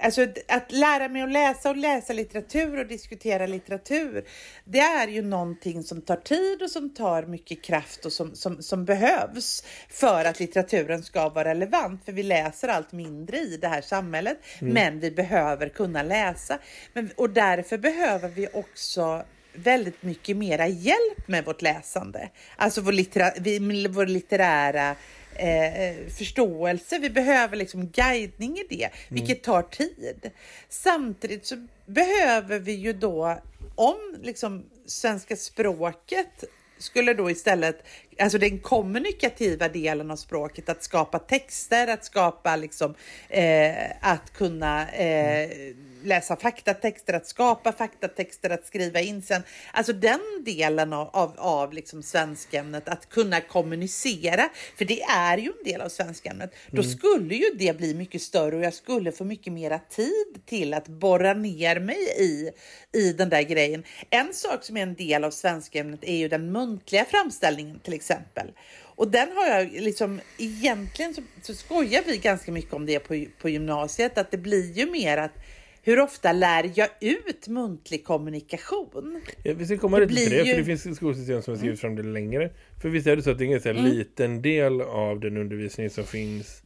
alltså att lära mig att läsa och läsa litteratur och diskutera litteratur. Det är ju någonting som tar tid och som tar mycket kraft och som, som, som behövs för att litteraturen ska vara relevant. För vi läser allt mindre i det här samhället, mm. men vi behöver kunna läsa. Men, och därför behöver vi också väldigt mycket mera hjälp med vårt läsande. Alltså vår, littera vår litterära eh, förståelse. Vi behöver liksom guidning i det, mm. vilket tar tid. Samtidigt så behöver vi ju då, om liksom svenska språket skulle då istället, alltså den kommunikativa delen av språket, att skapa texter, att skapa liksom, eh, att kunna eh, läsa faktatexter, att skapa faktatexter, att skriva in sen. Alltså den delen av, av, av liksom svenskämnet, att kunna kommunicera, för det är ju en del av svenskämnet. Då Mm. skulle ju det bli mycket större och jag skulle få mycket mera tid till att borra ner mig i, i den där grejen. En sak som är en del av svenskämnet är ju den muntliga framställningen till exempel. Och den har jag liksom, egentligen så, så skojar vi ganska mycket om det på, på gymnasiet, att det blir ju mer att hur ofta lär jag ut muntlig kommunikation? Ja, vi ska komma Det lite till det, för ju- Mm. det finns skolsystem som har skrivit fram det längre. För visst är det så att det är en ganska liten del av den undervisning som finns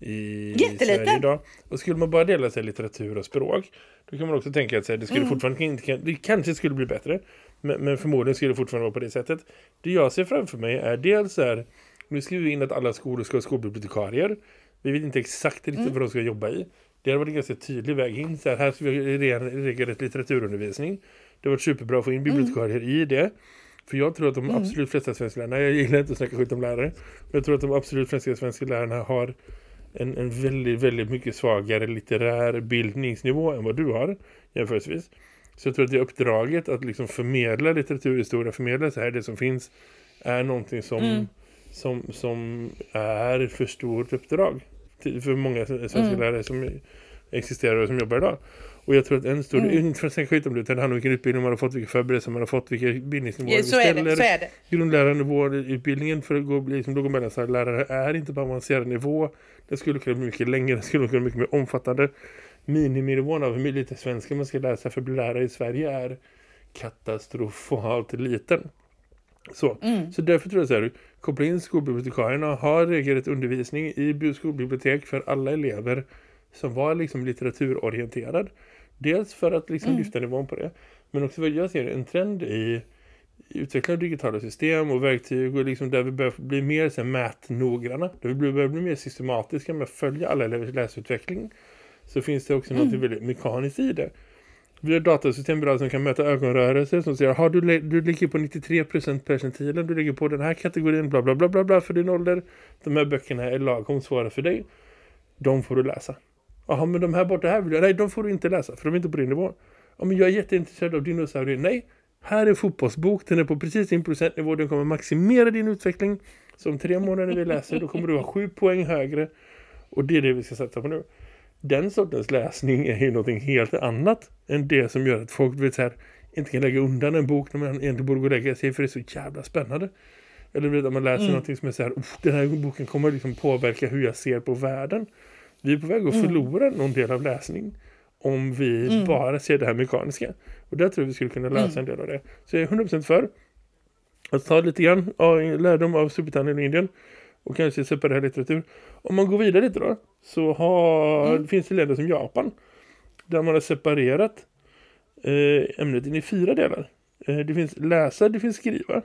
i Jätteliten. Sverige idag. Och skulle man bara dela sig litteratur och språk, då kan man också tänka att här, det skulle Mm. fortfarande det kanske skulle bli bättre, men, men förmodligen skulle det fortfarande vara på det sättet. Det jag ser framför mig är dels här, nu skriver vi in att alla skolor ska ha skolbibliotekarier. Vi vet inte exakt riktigt vad de ska jobba i. Det har varit en ganska tydlig väg in. Så här, här ska vi regla ett litteraturundervisning. Det har varit superbra att få in bibliotekarier i det. För jag tror att de absolut flesta svenska lärarna, jag gillar inte att snacka skit om lärare, men jag tror att de absolut flesta svenska lärarna har en, en väldigt, väldigt mycket svagare litterär bildningsnivå än vad du har jämförelsevis. Så jag tror att det uppdraget att liksom förmedla litteraturhistoria, förmedla så här det som finns, är någonting som, som, som är för stort uppdrag till, för många svenska lärare som existerar och som jobbar idag. Och jag tror att en stor, inte för att snacka skit om det, utan det handlar om vilken utbildning man har fått, vilka förberedelser man har fått, vilka bildningsnivåer Ja, vi så, är det, ställer så är det. grundlärarnivåutbildningen för att gå bli som låg- och mellanstadielärare är inte på avancerad nivå. Det skulle kunna bli mycket längre, det skulle kunna bli mycket mer omfattande. Miniminivån av hur lite svenska man ska sig för att bli lärare i Sverige är katastrofalt liten. Så, så därför tror jag så här, koppla in skolbibliotekarierna, ha regelrätt undervisning i bi- skolbibliotek för alla elever som var liksom litteraturorienterad. Dels för att liksom lyfta nivån på det, men också för att jag ser en trend i utveckla digitala system och verktyg och liksom där vi börjar bli mer så här, mätnoggranna. Där vi börjar bli mer systematiska med att följa alla elevers läsutveckling. Så finns det också något väldigt mekaniskt i det. Vi har datasystem som kan möta ögonrörelser som säger har du, du ligger på 93% percentilen, du ligger på den här kategorin bla bla bla bla bla för din ålder. De här böckerna är lagom svåra för dig. De får du läsa. Jaha, men de här borta här vill jag, nej de får du inte läsa för de är inte på din nivå. Ja, men jag är jätteintresserad av dinosaurier. Nej, här är fotbollsbok, den är på precis din procentnivå, den kommer maximera din utveckling. Så om tre månader vi läser, då kommer du ha sju poäng högre. Och det är det vi ska satsa på nu. Den sortens läsning är ju någonting helt annat än det som gör att folk vet så här, inte kan lägga undan en bok när man egentligen borde gå och lägga sig för det är så jävla spännande. Eller vet, om man läser någonting som är så här, "Uff, den här boken kommer liksom påverka hur jag ser på världen. Vi är på väg att förlora någon del av läsning om vi bara ser det här mekaniska. Och där tror jag vi skulle kunna lösa en del av det. Så jag är 100% för att ta lite grann av lärdom av Storbritannien och Indien och kanske separera litteratur. Om man går vidare lite då så har, finns det länder som Japan där man har separerat eh, ämnet in i fyra delar. Eh, det finns läsa, det finns skriva,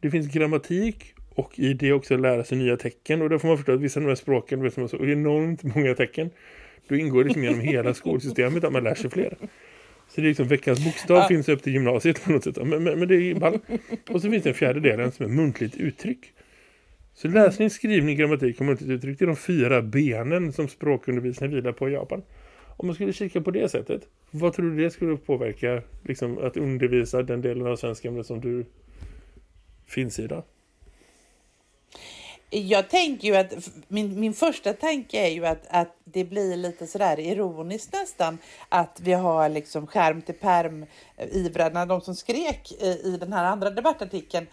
det finns grammatik och i det också lära sig nya tecken. Och då får man förstå att vissa av de här språken vet man så enormt många tecken. Då ingår det liksom genom hela skolsystemet att man lär sig fler. Så det är liksom veckans bokstav Ja. finns upp till gymnasiet på något sätt. Men, men, men det är ball. Och så finns det en fjärde delen som är muntligt uttryck. Så läsning, skrivning, grammatik och muntligt uttryck i de fyra benen som språkundervisningen vilar på i Japan. Om man skulle kika på det sättet, vad tror du det skulle påverka liksom, att undervisa den delen av svenska ämnet som du finns i idag? Jag tänker ju att min, min första tanke är ju att, att det blir lite sådär ironiskt nästan att vi har liksom skärm till perm ivrarna, de som skrek i, i den här andra debattartikeln.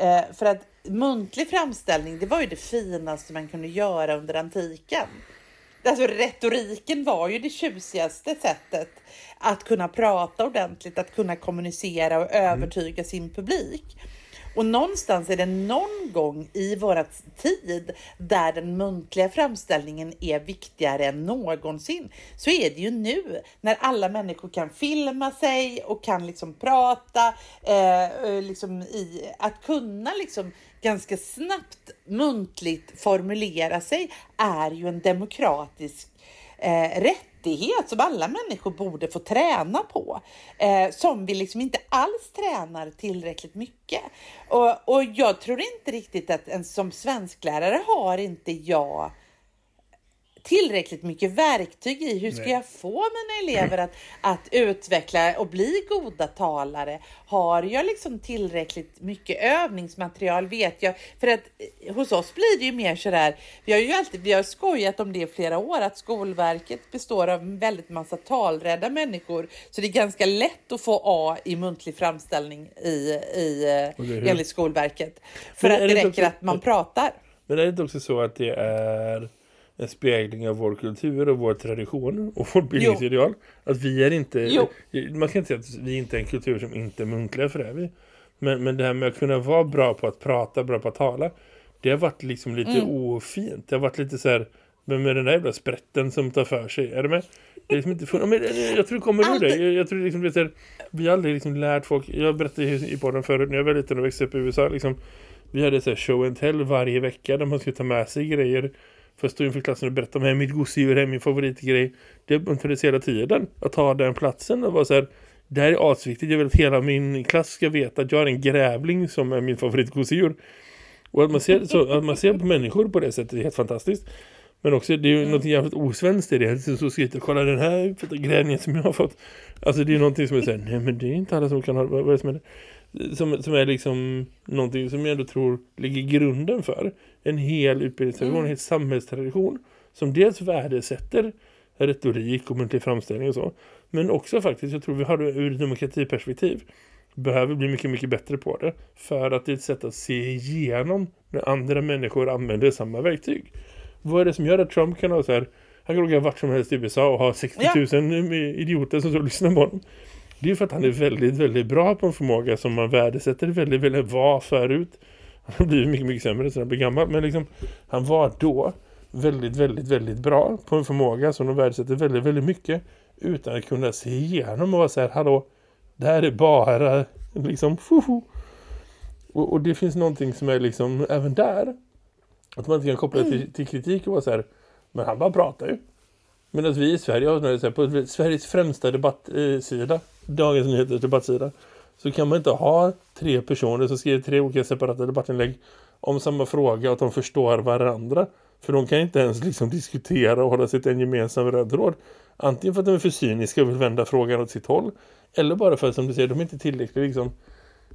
Eh, för att muntlig framställning, det var ju det finaste man kunde göra under antiken. Alltså retoriken var ju det tjusigaste sättet att kunna prata ordentligt, att kunna kommunicera och övertyga sin publik. Och någonstans är det någon gång i vårat tid där den muntliga framställningen är viktigare än någonsin. Så är det ju nu när alla människor kan filma sig och kan liksom prata, eh, eh liksom i, att kunna liksom ganska snabbt muntligt formulera sig är ju en demokratisk eh, rättighet som alla människor borde få träna på. Eh, som vi liksom inte alls tränar tillräckligt mycket. Och, och jag tror inte riktigt att en som svensklärare har inte jag tillräckligt mycket verktyg i hur ska Nej. jag få mina elever att, att utveckla och bli goda talare? Har jag liksom tillräckligt mycket övningsmaterial? Vet jag? För att eh, hos oss blir det ju mer sådär, vi har ju alltid vi har skojat om det i flera år, att Skolverket består av en väldigt massa talrädda människor. Så det är ganska lätt att få A i muntlig framställning i, i, eh, enligt Skolverket. För Men att det räcker också- att man pratar. Men är det inte också så att det är en spegling av vår kultur och vår tradition och vårt bildningsideal? Att vi är inte... Jo. Man kan inte säga att vi inte är en kultur som inte är muntliga för det är vi. Men, men det här med att kunna vara bra på att prata, bra på att tala, det har varit liksom lite Mm. ofint. Det har varit lite så här, men med den där jävla sprätten som tar för sig. Är det med? Det är liksom inte fun- men jag tror det kommer ur det. Jag, jag tror liksom, så här, vi har aldrig liksom lärt folk. Jag berättade i podden förut när jag var liten och växte upp i USA. Liksom, vi hade så här show and tell varje vecka där man skulle ta med sig grejer. För att stå inför klassen och berätta om här, mitt gosedjur är min favoritgrej. Det uppmuntrades hela tiden att ta den platsen och vara så här. Det här är asviktigt. Jag vill att hela min klass ska veta att jag är en grävling som är min favoritgosedjur. Och att man, ser, så, att man ser på människor på det sättet är helt fantastiskt. Men också, det är ju något jävligt osvenskt i det. Så skrivet, kolla den här grävningen som jag har fått. Alltså det är någonting som är såhär, nej men det är inte alla som kan ha, vad är det som är det? Som, som är liksom någonting som jag ändå tror ligger grunden för en hel utbildningstradition, en hel samhällstradition som dels värdesätter retorik och muntlig framställning och så. Men också faktiskt, jag tror vi har det ur ett demokratiperspektiv behöver bli mycket, mycket bättre på det. För att det är ett sätt att se igenom när andra människor använder samma verktyg. Vad är det som gör att Trump kan ha så här, han kan åka vart som helst i USA och ha 60 000 idioter som så lyssnar på honom. Det är ju för att han är väldigt, väldigt bra på en förmåga som man värdesätter väldigt, väldigt var förut. Han har blivit mycket, mycket sämre sedan han blev gammal. Men liksom, han var då väldigt, väldigt, väldigt bra på en förmåga som de värdesätter väldigt, väldigt mycket. Utan att kunna se igenom och vara så här, hallå, det här är bara liksom, fuhu. Och, och det finns någonting som är liksom, även där, att man inte kan koppla det till, till kritik och vara så här, men han bara pratar ju. Medan vi i Sverige har på Sveriges främsta debattsida, Dagens Nyheters debattsida, så kan man inte ha tre personer som skriver tre olika separata debattinlägg om samma fråga och att de förstår varandra. För de kan inte ens liksom diskutera och hålla sig till en gemensam röd tråd. Antingen för att de är för cyniska och vill vända frågan åt sitt håll. Eller bara för att, som du säger, de är inte tillräckligt liksom,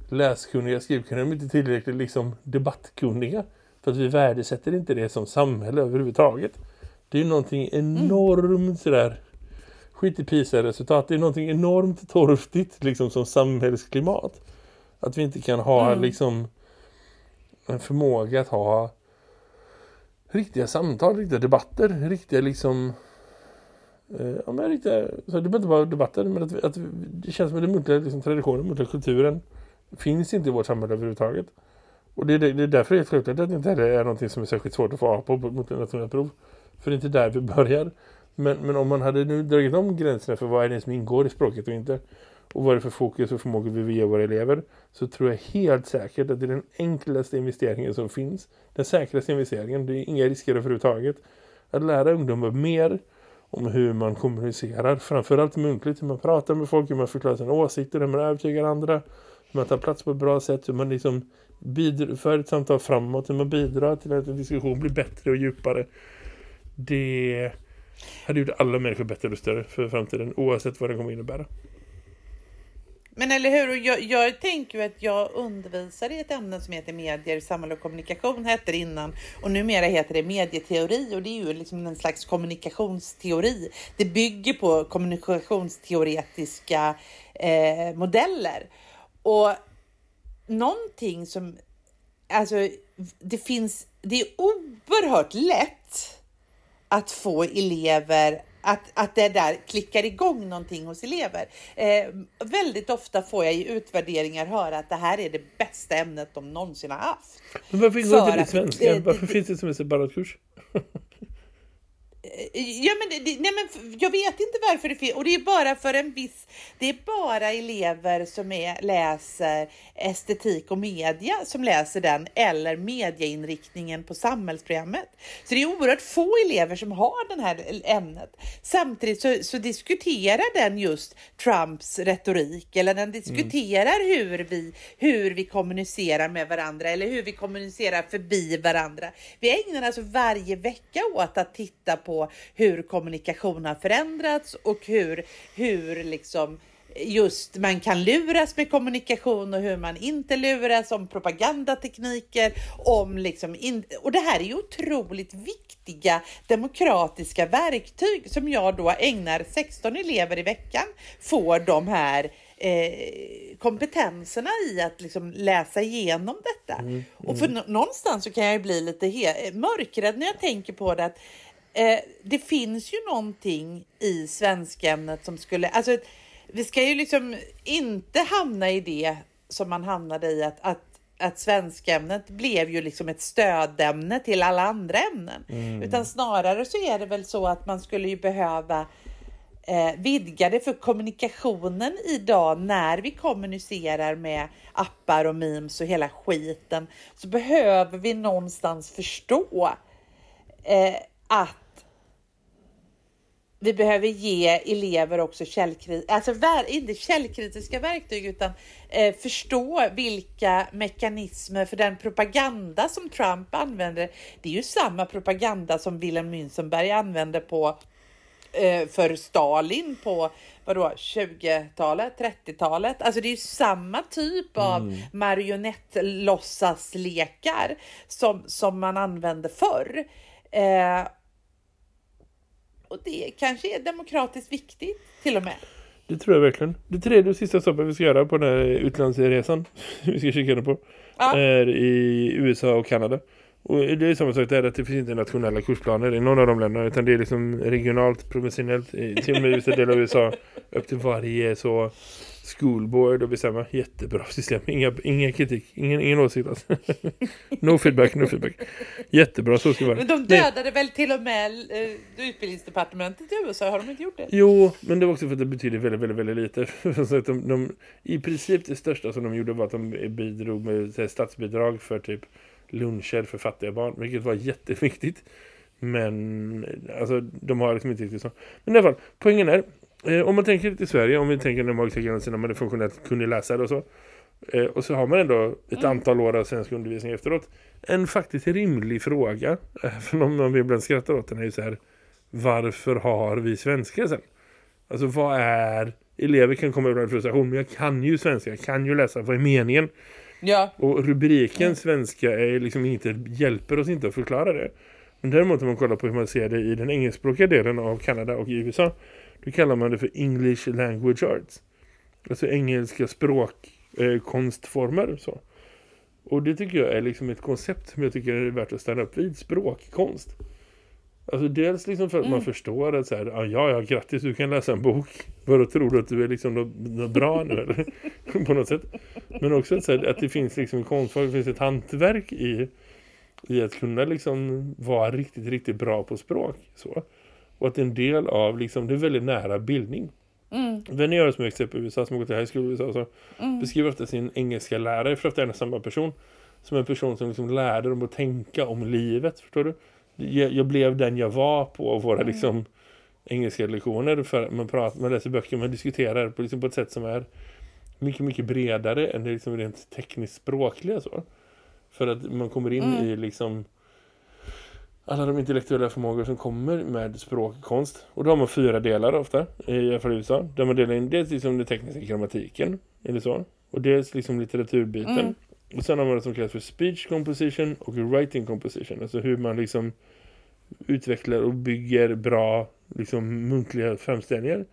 läskunniga, skrivkunniga. De är inte tillräckligt liksom, debattkunniga. För att vi värdesätter inte det som samhälle överhuvudtaget. Det är ju någonting enormt sådär skit i PISA-resultat. Det är någonting enormt torftigt liksom som samhällsklimat. Att vi inte kan ha Mm. liksom en förmåga att ha riktiga samtal, riktiga debatter, riktiga liksom eh, ja men riktiga, så det behöver inte vara debatter men att, att det känns som att den muntliga liksom, traditionen, den muntliga kulturen finns inte i vårt samhälle överhuvudtaget. Och det är, det är därför är självklart att det inte är någonting som är särskilt svårt att få A på mot ett nationellt prov. För det är inte där vi börjar. Men, men om man hade nu dragit om gränserna för vad är det som ingår i språket och inte och vad är det för fokus och förmåga vi vill ge våra elever så tror jag helt säkert att det är den enklaste investeringen som finns. Den säkraste investeringen, det är inga risker överhuvudtaget. Att lära ungdomar mer om hur man kommunicerar, framförallt muntligt, hur man pratar med folk, hur man förklarar sina åsikter, hur man övertygar andra, hur man tar plats på ett bra sätt, hur man liksom för ett samtal framåt, hur man bidrar till att en diskussion blir bättre och djupare. Det hade gjort alla människor bättre rustade för framtiden, oavsett vad det kommer innebära. Men eller hur, och jag, jag tänker ju att jag undervisar i ett ämne som heter medier, samhälle och kommunikation hette det innan och numera heter det medieteori och det är ju liksom en slags kommunikationsteori. Det bygger på kommunikationsteoretiska eh, modeller och någonting som alltså det finns, det är oerhört lätt att få elever att, att det där klickar igång någonting hos elever. Eh, väldigt ofta får jag i utvärderingar höra att det här är det bästa ämnet de någonsin har haft. Men varför För ingår inte det i svenska? Varför det- finns det som en separat kurs? Ja, men, det, nej, men jag vet inte varför det finns. Och det är bara för en viss... Det är bara elever som är, läser estetik och media som läser den eller medieinriktningen på samhällsprogrammet. Så det är oerhört få elever som har det här ämnet. Samtidigt så, så diskuterar den just Trumps retorik eller den diskuterar hur, vi, hur vi kommunicerar med varandra eller hur vi kommunicerar förbi varandra. Vi ägnar alltså varje vecka åt att titta på på hur kommunikation har förändrats och hur, hur liksom just man kan luras med kommunikation och hur man inte luras, om propagandatekniker, om liksom in, och det här är ju otroligt viktiga demokratiska verktyg som jag då ägnar 16 elever i veckan, får de här eh, kompetenserna i att liksom läsa igenom detta. Mm, mm. Och för någonstans så kan jag bli lite mörkrädd när jag tänker på det att eh, det finns ju någonting i svenskämnet som skulle, alltså vi ska ju liksom inte hamna i det som man hamnade i att, att att svenskämnet blev ju liksom ett stödämne till alla andra ämnen. Mm. Utan snarare så är det väl så att man skulle ju behöva eh, vidga det för kommunikationen idag när vi kommunicerar med appar och memes och hela skiten. Så behöver vi någonstans förstå eh, att vi behöver ge elever också källkritiska, alltså inte källkritiska verktyg utan eh, förstå vilka mekanismer för den propaganda som Trump använder. Det är ju samma propaganda som Wilhelm Münzenberg använde på eh, för Stalin på vadå, 20-talet, 30-talet. Alltså det är ju samma typ av mm. marionettlåtsaslekar som, som man använde förr. Eh, och det kanske är demokratiskt viktigt till och med. Det tror jag verkligen. Det tredje och sista stoppet vi ska göra på den här utlandsresan vi ska kika på ja. är i USA och Kanada. Och det är samma sak där att det finns inte nationella kursplaner i någon av de länderna utan det är liksom regionalt, provinsiellt, till och med vissa delar av USA upp till varje så schoolboard och bestämma. Jättebra system. Inga, ingen kritik. Ingen, ingen åsikt. Alltså. no feedback, no feedback. Jättebra, så ska det vara. Men de dödade Nej. väl till och med eh, utbildningsdepartementet i USA? Har de inte gjort det? Jo, men det var också för att det betyder väldigt, väldigt, väldigt lite. så att de, de, I princip det största som de gjorde var att de bidrog med här, statsbidrag för typ luncher för fattiga barn. Vilket var jätteviktigt. Men alltså, de har liksom inte riktigt så. Men i alla fall, poängen är Eh, om man tänker lite i Sverige, om vi tänker när magiska gränsen när man är funktionellt kunnig läsare och så. Eh, och så har man ändå ett mm. antal år av svensk undervisning efteråt. En faktiskt rimlig fråga, även om man ibland skrattar åt den, är ju så här. Varför har vi svenska sen? Alltså vad är... Elever kan komma över en frustration, men jag kan ju svenska, jag kan ju läsa, vad är meningen? Ja. Och rubriken mm. svenska är liksom inte, hjälper oss inte att förklara det. Men däremot om man kollar på hur man ser det i den engelskspråkiga delen av Kanada och USA då kallar man det för English Language Arts. Alltså engelska språkkonstformer. Eh, så. Och det tycker jag är liksom ett koncept som jag tycker är värt att stanna upp vid. Språkkonst. Alltså dels liksom för att mm. man förstår att så här, ah, ja, ja, grattis, du kan läsa en bok. Vad tror du att du är liksom något bra nu? Eller? på något sätt. Men också att, här, att det finns liksom konstform, det finns ett hantverk i, i att kunna liksom vara riktigt, riktigt bra på språk. Så. Och att en del av, liksom, det är väldigt nära bildning. Mm. Vänner som i USA, som gått till high school i USA, så mm. beskriver ofta sin engelska lärare, för ofta är det samma person, som en person som liksom lärde dem att tänka om livet, förstår du? Jag, jag blev den jag var på våra mm. liksom, engelska lektioner, för man, pratar, man läser böcker, man diskuterar på, liksom, på ett sätt som är mycket, mycket bredare än det liksom rent tekniskt språkliga så. För att man kommer in mm. i liksom alla de intellektuella förmågor som kommer med språkkonst. Och då har man fyra delar ofta, i alla fall i USA. Där man delar in dels liksom den tekniska grammatiken, eller så. Och dels liksom litteraturbiten. Mm. Och sen har man det som kallas för speech composition och writing composition. Alltså hur man liksom utvecklar och bygger bra liksom muntliga framställningar.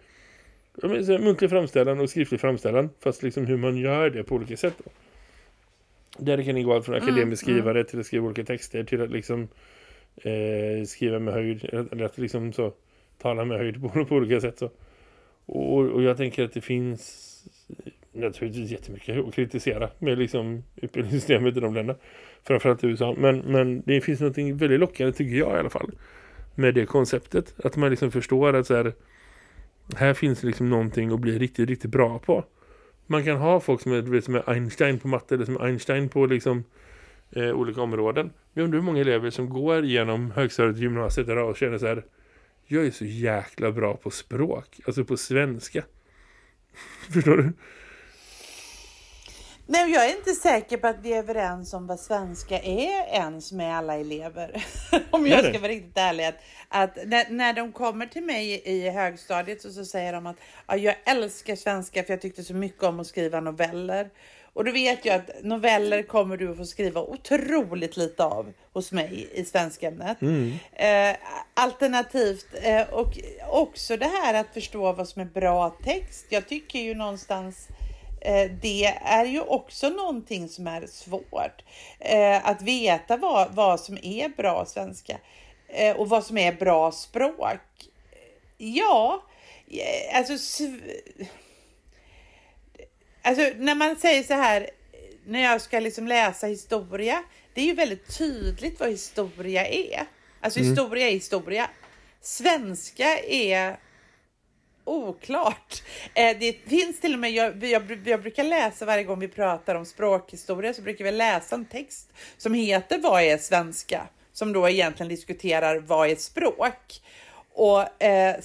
Muntlig framställan och skriftlig framställan. Fast liksom hur man gör det på olika sätt. Då. Där det kan gå allt från mm, akademisk mm, skrivare mm. till att skriva olika texter till att liksom eh, skriva med höjd eller att liksom så tala med höjd på, på olika sätt så. Och, och jag tänker att det finns naturligtvis jättemycket att kritisera med liksom utbildningssystemet i de länderna. Framförallt i USA. Men, men det finns något väldigt lockande tycker jag i alla fall. Med det konceptet. Att man liksom förstår att så här, här finns liksom någonting att bli riktigt, riktigt bra på. Man kan ha folk som är, som är Einstein på matte eller som är Einstein på liksom eh, olika områden. Vi undrar hur många elever som går igenom högstadiet gymnasiet idag och känner så här jag är så jäkla bra på språk, alltså på svenska. Förstår du? Nej, jag är inte säker på att vi är överens om vad svenska är ens med alla elever. om jag ska vara riktigt ärlig. Att, att när, när de kommer till mig i högstadiet så, så säger de att ja, jag älskar svenska för jag tyckte så mycket om att skriva noveller. Och då vet jag att noveller kommer du att få skriva otroligt lite av hos mig i svenskämnet. Mm. Eh, alternativt eh, och också det här att förstå vad som är bra text. Jag tycker ju någonstans eh, det är ju också någonting som är svårt. Eh, att veta vad, vad som är bra svenska eh, och vad som är bra språk. Ja, eh, alltså Alltså när man säger så här, när jag ska liksom läsa historia, det är ju väldigt tydligt vad historia är. Alltså mm. historia är historia. Svenska är oklart. Eh, det finns till och med, jag, jag, jag, brukar läsa varje gång vi pratar om språkhistoria så brukar vi läsa en text som heter Vad är svenska? Som då egentligen diskuterar vad är språk? Och eh,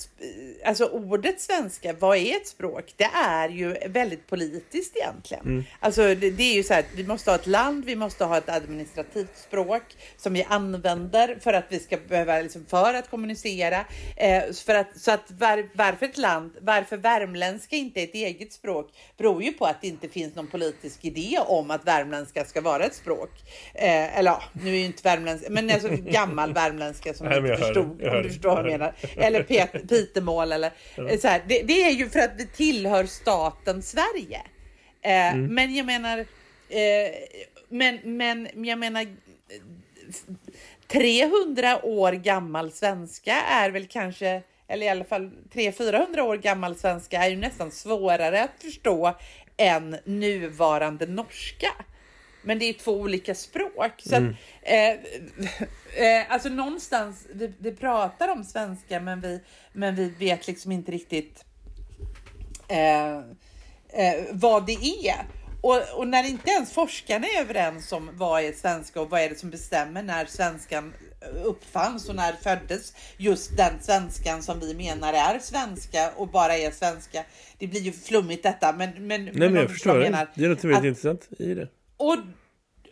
alltså ordet svenska, vad är ett språk? Det är ju väldigt politiskt egentligen. Mm. Alltså det, det, är ju så här, vi måste ha ett land, vi måste ha ett administrativt språk som vi använder för att vi ska behöva, liksom, för att kommunicera. Eh, för att, så att var, varför ett land, varför värmländska inte är ett eget språk beror ju på att det inte finns någon politisk idé om att värmländska ska vara ett språk. Eh, eller ja, nu är ju inte värmländska, men alltså gammal värmländska som Nej, jag förstod, om du förstår vad jag menar eller Pitemål eller ja. så här. Det, det, är ju för att vi tillhör staten Sverige. Eh, mm. Men jag menar, eh, men, men jag menar 300 år gammal svenska är väl kanske, eller i alla fall 300-400 år gammal svenska är ju nästan svårare att förstå än nuvarande norska. Men det är två olika språk. Så mm. att, eh, eh, alltså någonstans, vi, vi, pratar om svenska men vi, men vi vet liksom inte riktigt eh, eh vad det är. Och, och, när inte ens forskarna är överens om vad är svenska och vad är det som bestämmer när svenskan uppfanns och när föddes just den svenskan som vi menar är svenska och bara är svenska. Det blir ju flummigt detta men... men Nej men jag förstår, menar det är något väldigt intressant i det. Och,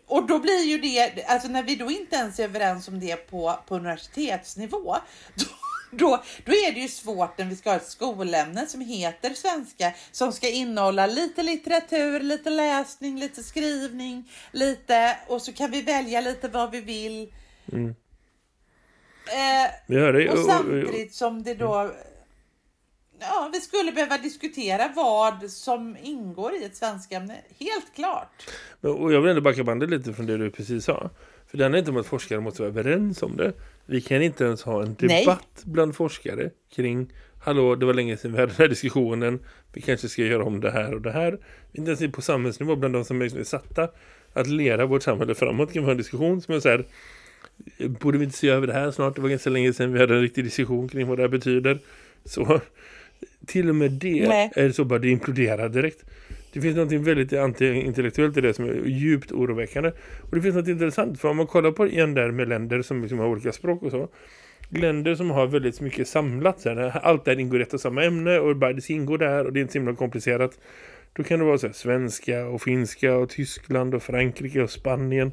och då blir ju det, alltså när vi då inte ens är överens om det på, på universitetsnivå, då, då, då är det ju svårt när vi ska ha ett skolämne som heter svenska, som ska innehålla lite litteratur, lite läsning, lite skrivning, lite, och så kan vi välja lite vad vi vill. Mm. Eh, och samtidigt som det då ja, vi skulle behöva diskutera vad som ingår i ett svenskämne. Helt klart. Och jag vill ändå backa bandet lite från det du precis sa. För det handlar inte om att forskare måste vara överens om det. Vi kan inte ens ha en debatt Nej. bland forskare kring Hallå, det var länge sedan vi hade den här diskussionen. Vi kanske ska göra om det här och det här. Inte ens på samhällsnivå bland de som är satta att leda vårt samhälle framåt kan vi ha en diskussion som är så här borde vi inte se över det här snart? Det var ganska länge sedan vi hade en riktig diskussion kring vad det här betyder. Så till och med det Nej. är så bara det imploderar direkt. Det finns något väldigt anti-intellektuellt i det som är djupt oroväckande. Och det finns något intressant för om man kollar på igen där med länder som liksom har olika språk och så. Länder som har väldigt mycket samlat. Så här, allt där ingår i ett och samma ämne och det ingår där och det är inte så himla komplicerat. Då kan det vara så här, svenska och finska och Tyskland och Frankrike och Spanien.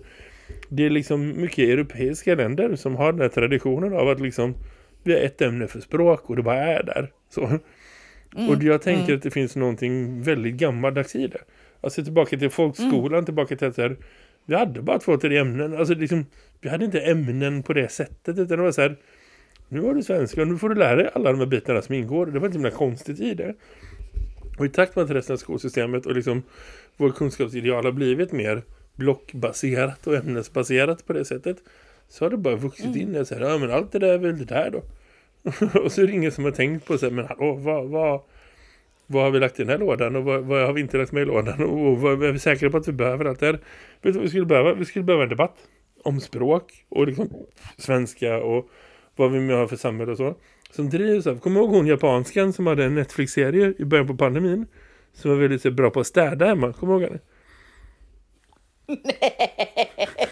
Det är liksom mycket europeiska länder som har den här traditionen av att liksom vi har ett ämne för språk och det bara är där. Så. Mm, och jag tänker mm. att det finns någonting väldigt gammaldags i det. Alltså tillbaka till folkskolan, mm. tillbaka till att här, vi hade bara två, tre ämnen. Alltså liksom, vi hade inte ämnen på det sättet utan det var så här, nu har du svenska och nu får du lära dig alla de här bitarna som ingår. Det var inte något konstigt i det. Och i takt med att resten av skolsystemet och liksom vår kunskapsideal har blivit mer blockbaserat och ämnesbaserat på det sättet så har det bara vuxit mm. in i så här, ja men allt det där är väl det där då. och så är det ingen som har tänkt på sig, men hallå, vad, vad, vad har vi lagt i den här lådan och vad, vad har vi inte lagt med i lådan och vad är vi säkra på att vi behöver allt det här? Vet du vi skulle behöva? Vi skulle behöva en debatt om språk och liksom svenska och vad vi har för samhälle och så. Som drivs av, kommer ihåg hon japanskan som hade en Netflix-serie i början på pandemin som var väldigt så, bra på att städa hemma, kommer ihåg henne?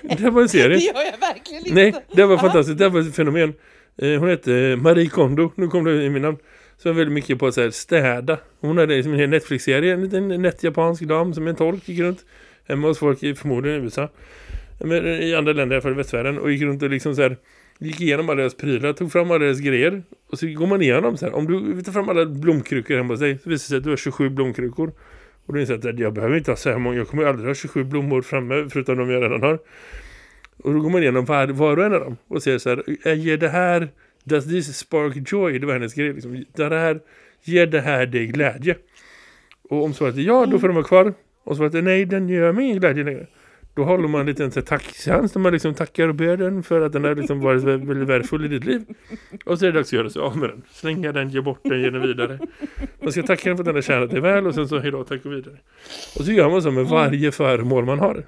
Nej. Det var en serie. Det gör jag verkligen inte. Nej, det var fantastiskt. Det var ett fenomen. Eh, hon hette Marie Kondo, nu kom det i min namn. Så var väldigt mycket på att städa. Hon hade liksom en Netflix-serie, en liten nätt japansk dam som en tolk gick runt hemma hos folk i förmodligen i USA. Men eh, i andra länder, i alla fall i västvärlden. Och gick runt och liksom så här, gick igenom alla deras prylar, tog fram alla deras grejer. Och så går man igenom så här. Om du tar fram alla blomkrukor hemma hos dig så visar det sig att du har 27 blomkrukor. Och du inser att jag behöver inte ha så här många, jag kommer aldrig ha 27 blommor framme förutom de jag redan har. Och då går man igenom var, var och en av dem och ser så här, ger det här, does this spark joy? Det var hennes grej liksom. Det här, ger det här dig glädje? Och om svaret är ja, då får de vara kvar. Och svaret är nej, den gör mig ingen glädje längre. Då håller man lite en tackchans där man liksom tackar och ber den för att den har liksom varit väldigt värdefull i ditt liv. Och så är det dags att göra sig av med den. Slänga den, ge bort den, ge den vidare. Man ska tacka den för att den har tjänat dig väl och sen så hejdå, tack och vidare. Och så gör man så med varje föremål man har.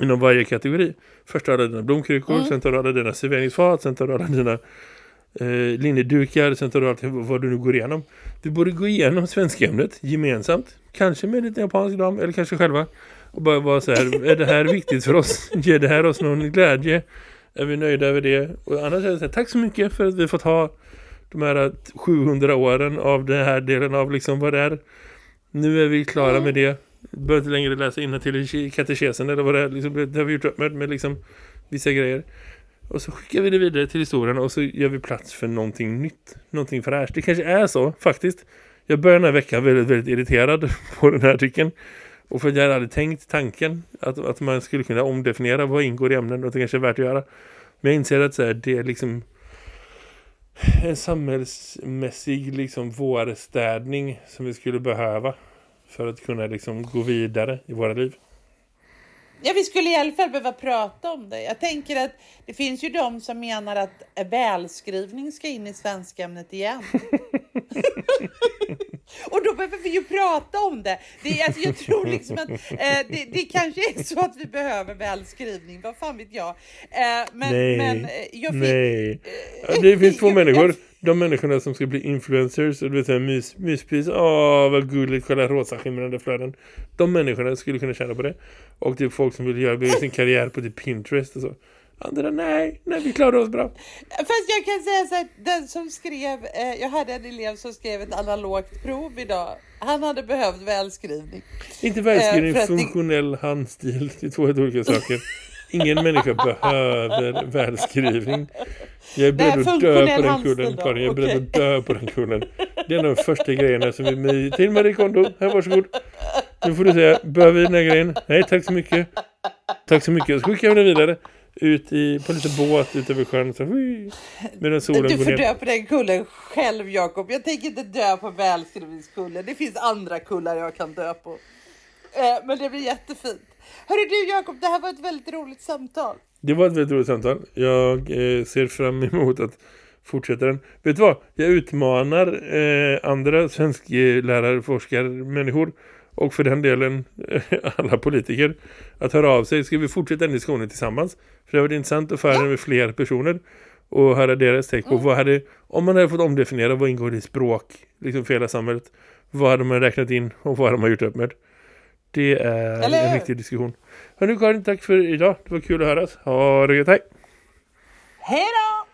Inom varje kategori. Först tar du dina blomkrukor, mm. sen tar du alla dina serveringsfat, sen tar du alla dina eh, linnedukar, sen tar du allt vad du nu går igenom. Du borde gå igenom svenska ämnet gemensamt. Kanske med lite japansk dam, eller kanske själva. Och bara vara så här, är det här viktigt för oss? Ger det här oss någon glädje? Är vi nöjda över det? Och annars är det så här, tack så mycket för att vi fått ha de här 700 åren av den här delen av liksom vad det är. Nu är vi klara mm. med det. Behöver inte längre läsa in till katekesen eller vad det är. Liksom, det har vi gjort upp med, med liksom vissa grejer. Och så skickar vi det vidare till historien och så gör vi plats för någonting nytt. Någonting fräscht. Det kanske är så, faktiskt. Jag börjar den här veckan väldigt, väldigt irriterad på den här artikeln. Och för att jag hade tänkt tanken att, att man skulle kunna omdefiniera vad ingår i ämnen och det kanske är värt att göra. Men jag inser att så här, det är liksom en samhällsmässig liksom vårstädning som vi skulle behöva för att kunna liksom gå vidare i våra liv. Ja, vi skulle i alla fall behöva prata om det. Jag tänker att det finns ju de som menar att välskrivning ska in i svenskämnet igen. Och då behöver vi ju prata om det. det alltså, jag tror liksom att eh, det, det kanske är så att vi behöver välskrivning. Vad fan vet jag. Eh, men, nej, men, eh, jag nej. Eh, det finns två människor. De människorna som ska bli influencers och du vet såhär mys, myspis. Åh, vad gulligt, kolla rosa skimrande flöden. De människorna skulle kunna tjäna på det. Och typ folk som vill göra sin karriär på typ Pinterest och så. Andra nej, nej vi klarar oss bra. Fast jag kan säga så här, den som skrev, eh, jag hade en elev som skrev ett analogt prov idag. Han hade behövt välskrivning. Inte välskrivning, eh, funktionell det... handstil. Det är två helt olika saker. Ingen människa behöver välskrivning. Jag är beredd att dö på den kullen, Karin. Jag är beredd att dö på den kullen. Det är de första grejerna som vi med till Marie Kondo. Här, varsågod. Nu får du säga, behöver vi den här grejen? Nej, tack så mycket. Tack så mycket. Så skickar vi den vidare ut i, på lite båt ut över sjön så, medan solen Du får dö på den kullen själv Jakob. Jag tänker inte dö på välskrivningskullen. Det finns andra kullar jag kan dö på. Eh, men det blir jättefint. Hörru du Jakob, det här var ett väldigt roligt samtal. Det var ett väldigt roligt samtal. Jag eh, ser fram emot att fortsätta den. Vet du vad? Jag utmanar eh, andra svensklärare, forskare, människor och för den delen alla politiker att höra av sig. Ska vi fortsätta den diskussionen tillsammans? För det har varit intressant att föra med fler personer och höra deras take på mm. vad hade, om man hade fått omdefiniera vad ingår i språk liksom för hela samhället, vad hade man räknat in och vad hade man gjort upp med? Det är Eller... en viktig diskussion. Hörru Karin, tack för idag. Det var kul att höras. Ha det gött, hej! Hej då!